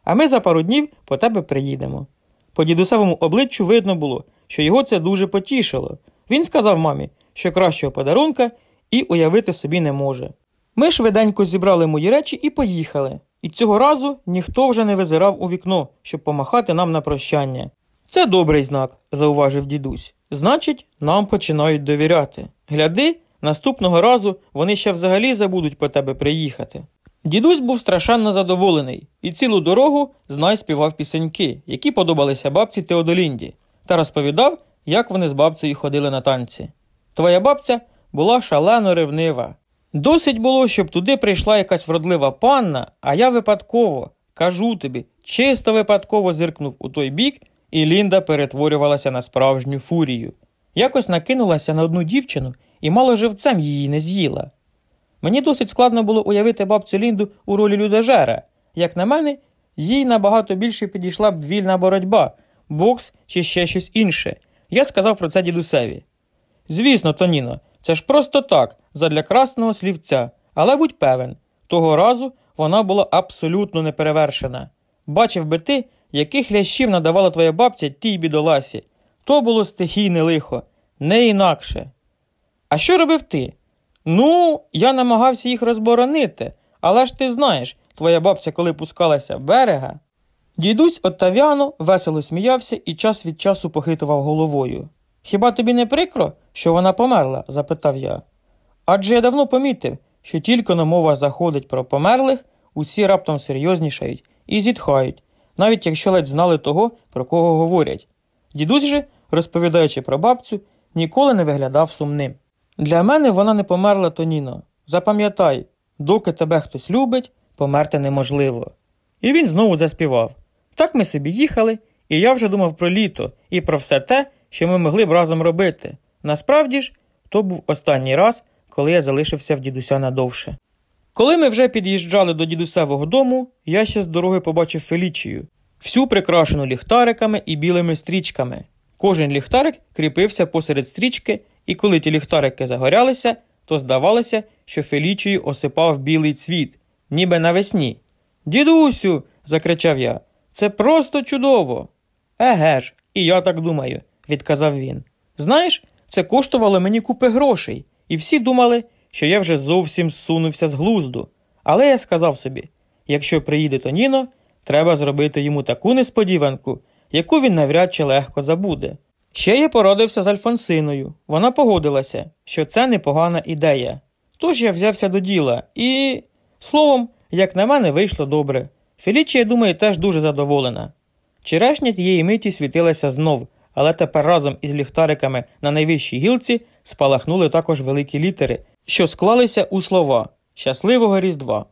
А ми за пару днів по тебе приїдемо. По дідусевому обличчю видно було, що його це дуже потішило. Він сказав мамі, що кращого подарунка і уявити собі не може. Ми швиденько зібрали мої речі і поїхали, і цього разу ніхто вже не визирав у вікно, щоб помахати нам на прощання. Це добрий знак, зауважив дідусь. Значить, нам починають довіряти. Гляди, наступного разу вони ще взагалі забудуть по тебе приїхати. Дідусь був страшенно задоволений і цілу дорогу знай співав пісеньки, які подобалися бабці Теодолінді, та розповідав, як вони з бабцею ходили на танці. Твоя бабця була шалено ревнива. Досить було, щоб туди прийшла якась вродлива панна, а я випадково, кажу тобі, чисто випадково зиркнув у той бік, і Лінда перетворювалася на справжню фурію. Якось накинулася на одну дівчину і мало живцем її не з'їла. Мені досить складно було уявити бабцю Лінду у ролі людожера. Як на мене, їй набагато більше підійшла б вільна боротьба, бокс чи ще щось інше. Я сказав про це дідусеві. Звісно, Тоніно, це ж просто так, задля красного слівця, але будь певен, того разу вона була абсолютно неперевершена. Бачив би ти, яких лящів надавала твоя бабця тій бідоласі. То було стихійне лихо, не інакше. А що робив ти? Ну, я намагався їх розборонити, але ж ти знаєш, твоя бабця, коли пускалася берега. Дідусь Оттавіано весело сміявся і час від часу похитував головою. Хіба тобі не прикро, що вона померла? запитав я. Адже я давно помітив, що тільки но мова заходить про померлих, усі раптом серйознішають і зітхають, навіть якщо ледь знали того, про кого говорять. Дідусь же, розповідаючи про бабцю, ніколи не виглядав сумним. Для мене вона не померла Тоніно. Запам'ятай, доки тебе хтось любить, померти неможливо. І він знову заспівав. Так ми собі їхали, і я вже думав про літо і про все те, що ми могли б разом робити. Насправді ж, то був останній раз, коли я залишився в дідуся надовше. Коли ми вже під'їжджали до дідусевого дому, я ще з дороги побачив Фелічію, всю прикрашену ліхтариками і білими стрічками. Кожен ліхтарик кріпився посеред стрічки, і коли ті ліхтарики загорялися, то здавалося, що Фелічію осипав білий цвіт, ніби навесні. Дідусю, закричав я, це просто чудово. Еге ж, і я так думаю, відказав він. Знаєш, це коштувало мені купи грошей, і всі думали, що я вже зовсім зсунувся з глузду. Але я сказав собі якщо приїде Тоніно, треба зробити йому таку несподіванку, яку він навряд чи легко забуде. Ще я порадився з Альфонсиною. Вона погодилася, що це непогана ідея. Тож я взявся до діла і. Словом, як на мене, вийшло добре. Фелічія, думаю, теж дуже задоволена. Черешня тієї миті світилася знов, але тепер разом із ліхтариками на найвищій гілці спалахнули також великі літери, що склалися у слова Щасливого Різдва.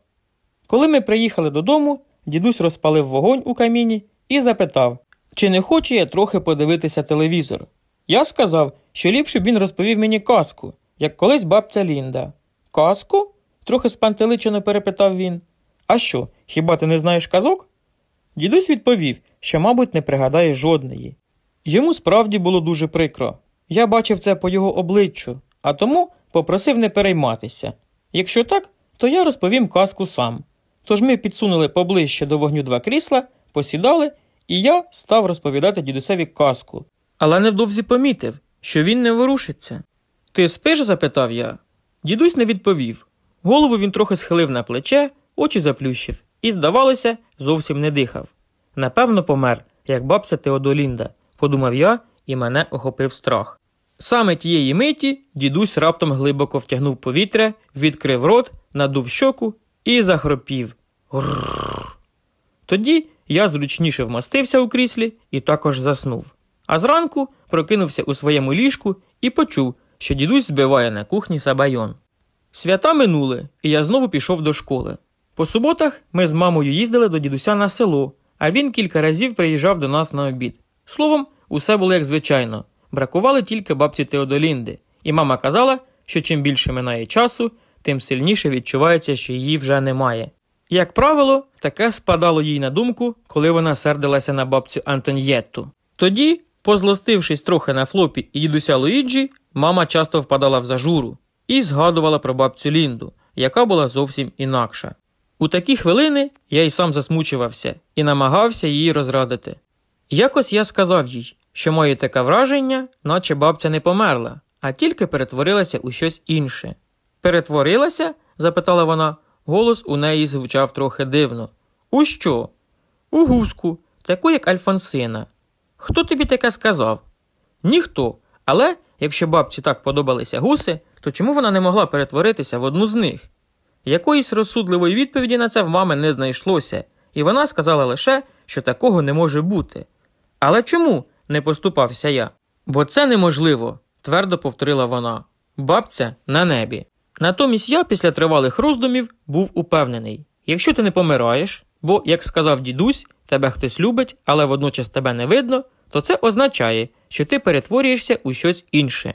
Коли ми приїхали додому, дідусь розпалив вогонь у каміні і запитав, чи не хочу я трохи подивитися телевізор. Я сказав, що ліпше б він розповів мені казку, як колись бабця Лінда. Казку? трохи спантеличено перепитав він. А що, хіба ти не знаєш казок? Дідусь відповів, що, мабуть, не пригадає жодної. Йому справді було дуже прикро. Я бачив це по його обличчю, а тому попросив не перейматися. Якщо так, то я розповім казку сам. Тож ми підсунули поближче до вогню два крісла, посідали, і я став розповідати дідусеві казку. Але невдовзі помітив, що він не ворушиться. Ти спиш? запитав я. Дідусь не відповів. Голову він трохи схилив на плече, очі заплющив і, здавалося, зовсім не дихав. Напевно, помер, як бабця Теодолінда, подумав я, і мене охопив страх. Саме тієї миті дідусь раптом глибоко втягнув повітря, відкрив рот, надув щоку і захропів. Грррр. Тоді я зручніше вмостився у кріслі і також заснув. А зранку прокинувся у своєму ліжку і почув, що дідусь збиває на кухні сабайон. Свята минули, і я знову пішов до школи. По суботах ми з мамою їздили до дідуся на село, а він кілька разів приїжджав до нас на обід. Словом, усе було як звичайно. Бракували тільки бабці Теодолінди, і мама казала, що чим більше минає часу, тим сильніше відчувається, що її вже немає. Як правило, таке спадало їй на думку, коли вона сердилася на бабцю Антоньєтту. Тоді, позлостившись трохи на Флопі і дідуся Луїджі, мама часто впадала в зажуру і згадувала про бабцю Лінду, яка була зовсім інакша. У такі хвилини я й сам засмучувався і намагався її розрадити. Якось я сказав їй, що маю таке враження, наче бабця не померла, а тільки перетворилася у щось інше. Перетворилася? запитала вона. Голос у неї звучав трохи дивно. У що? У гуску, таку, як Альфонсина. Хто тобі таке сказав? Ніхто. Але якщо бабці так подобалися гуси, то чому вона не могла перетворитися в одну з них? Якоїсь розсудливої відповіді на це в мами не знайшлося, і вона сказала лише, що такого не може бути. Але чому? Не поступався я. Бо це неможливо, твердо повторила вона. Бабця на небі. Натомість я після тривалих роздумів був упевнений: якщо ти не помираєш, бо, як сказав дідусь, тебе хтось любить, але водночас тебе не видно, то це означає, що ти перетворюєшся у щось інше.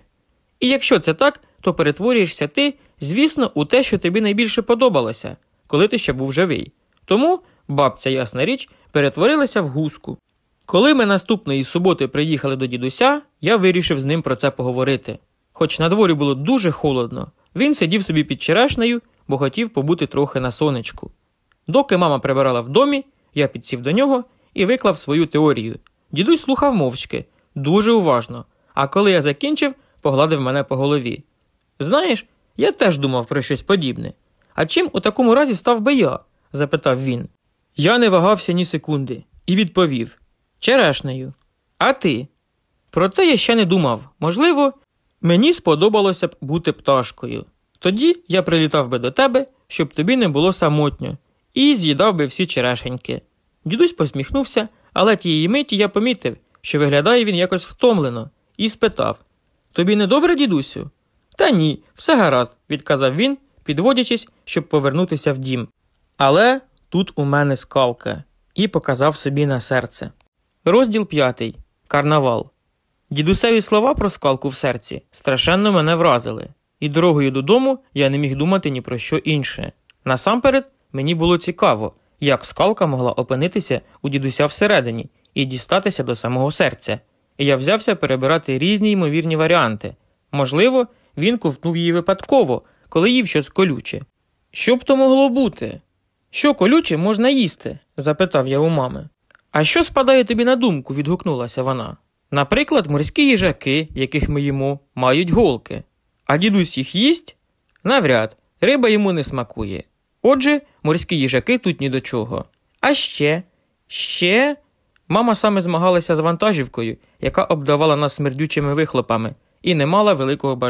І якщо це так, то перетворюєшся ти, звісно, у те, що тобі найбільше подобалося, коли ти ще був живий. Тому бабця, ясна річ, перетворилася в гуску. Коли ми наступної суботи приїхали до дідуся, я вирішив з ним про це поговорити. Хоч на дворі було дуже холодно, він сидів собі під черешнею, бо хотів побути трохи на сонечку. Доки мама прибирала в домі, я підсів до нього і виклав свою теорію. Дідусь слухав мовчки, дуже уважно, а коли я закінчив, погладив мене по голові. Знаєш, я теж думав про щось подібне. А чим у такому разі став би я? запитав він. Я не вагався ні секунди і відповів Черешнею. А ти? Про це я ще не думав. Можливо, мені сподобалося б бути пташкою. Тоді я прилітав би до тебе, щоб тобі не було самотньо, і з'їдав би всі черешеньки. Дідусь посміхнувся, але тієї миті я помітив, що виглядає він якось втомлено, і спитав Тобі не добре, дідусю? Та ні, все гаразд, відказав він, підводячись, щоб повернутися в дім. Але тут у мене скалка, і показав собі на серце. Розділ п'ятий. Карнавал. Дідусеві слова про скалку в серці страшенно мене вразили, і дорогою додому я не міг думати ні про що інше. Насамперед, мені було цікаво, як скалка могла опинитися у дідуся всередині і дістатися до самого серця. І я взявся перебирати різні ймовірні варіанти. Можливо, він ковтнув її випадково, коли їв щось колюче. Що б то могло бути? Що колюче можна їсти? запитав я у мами. А що спадає тобі на думку? відгукнулася вона. Наприклад, морські їжаки, яких ми їмо, мають голки. А дідусь їх їсть? Навряд, риба йому не смакує. Отже, морські їжаки тут ні до чого. А ще, ще. Мама саме змагалася з вантажівкою, яка обдавала нас смердючими вихлопами, і не мала великого бажання.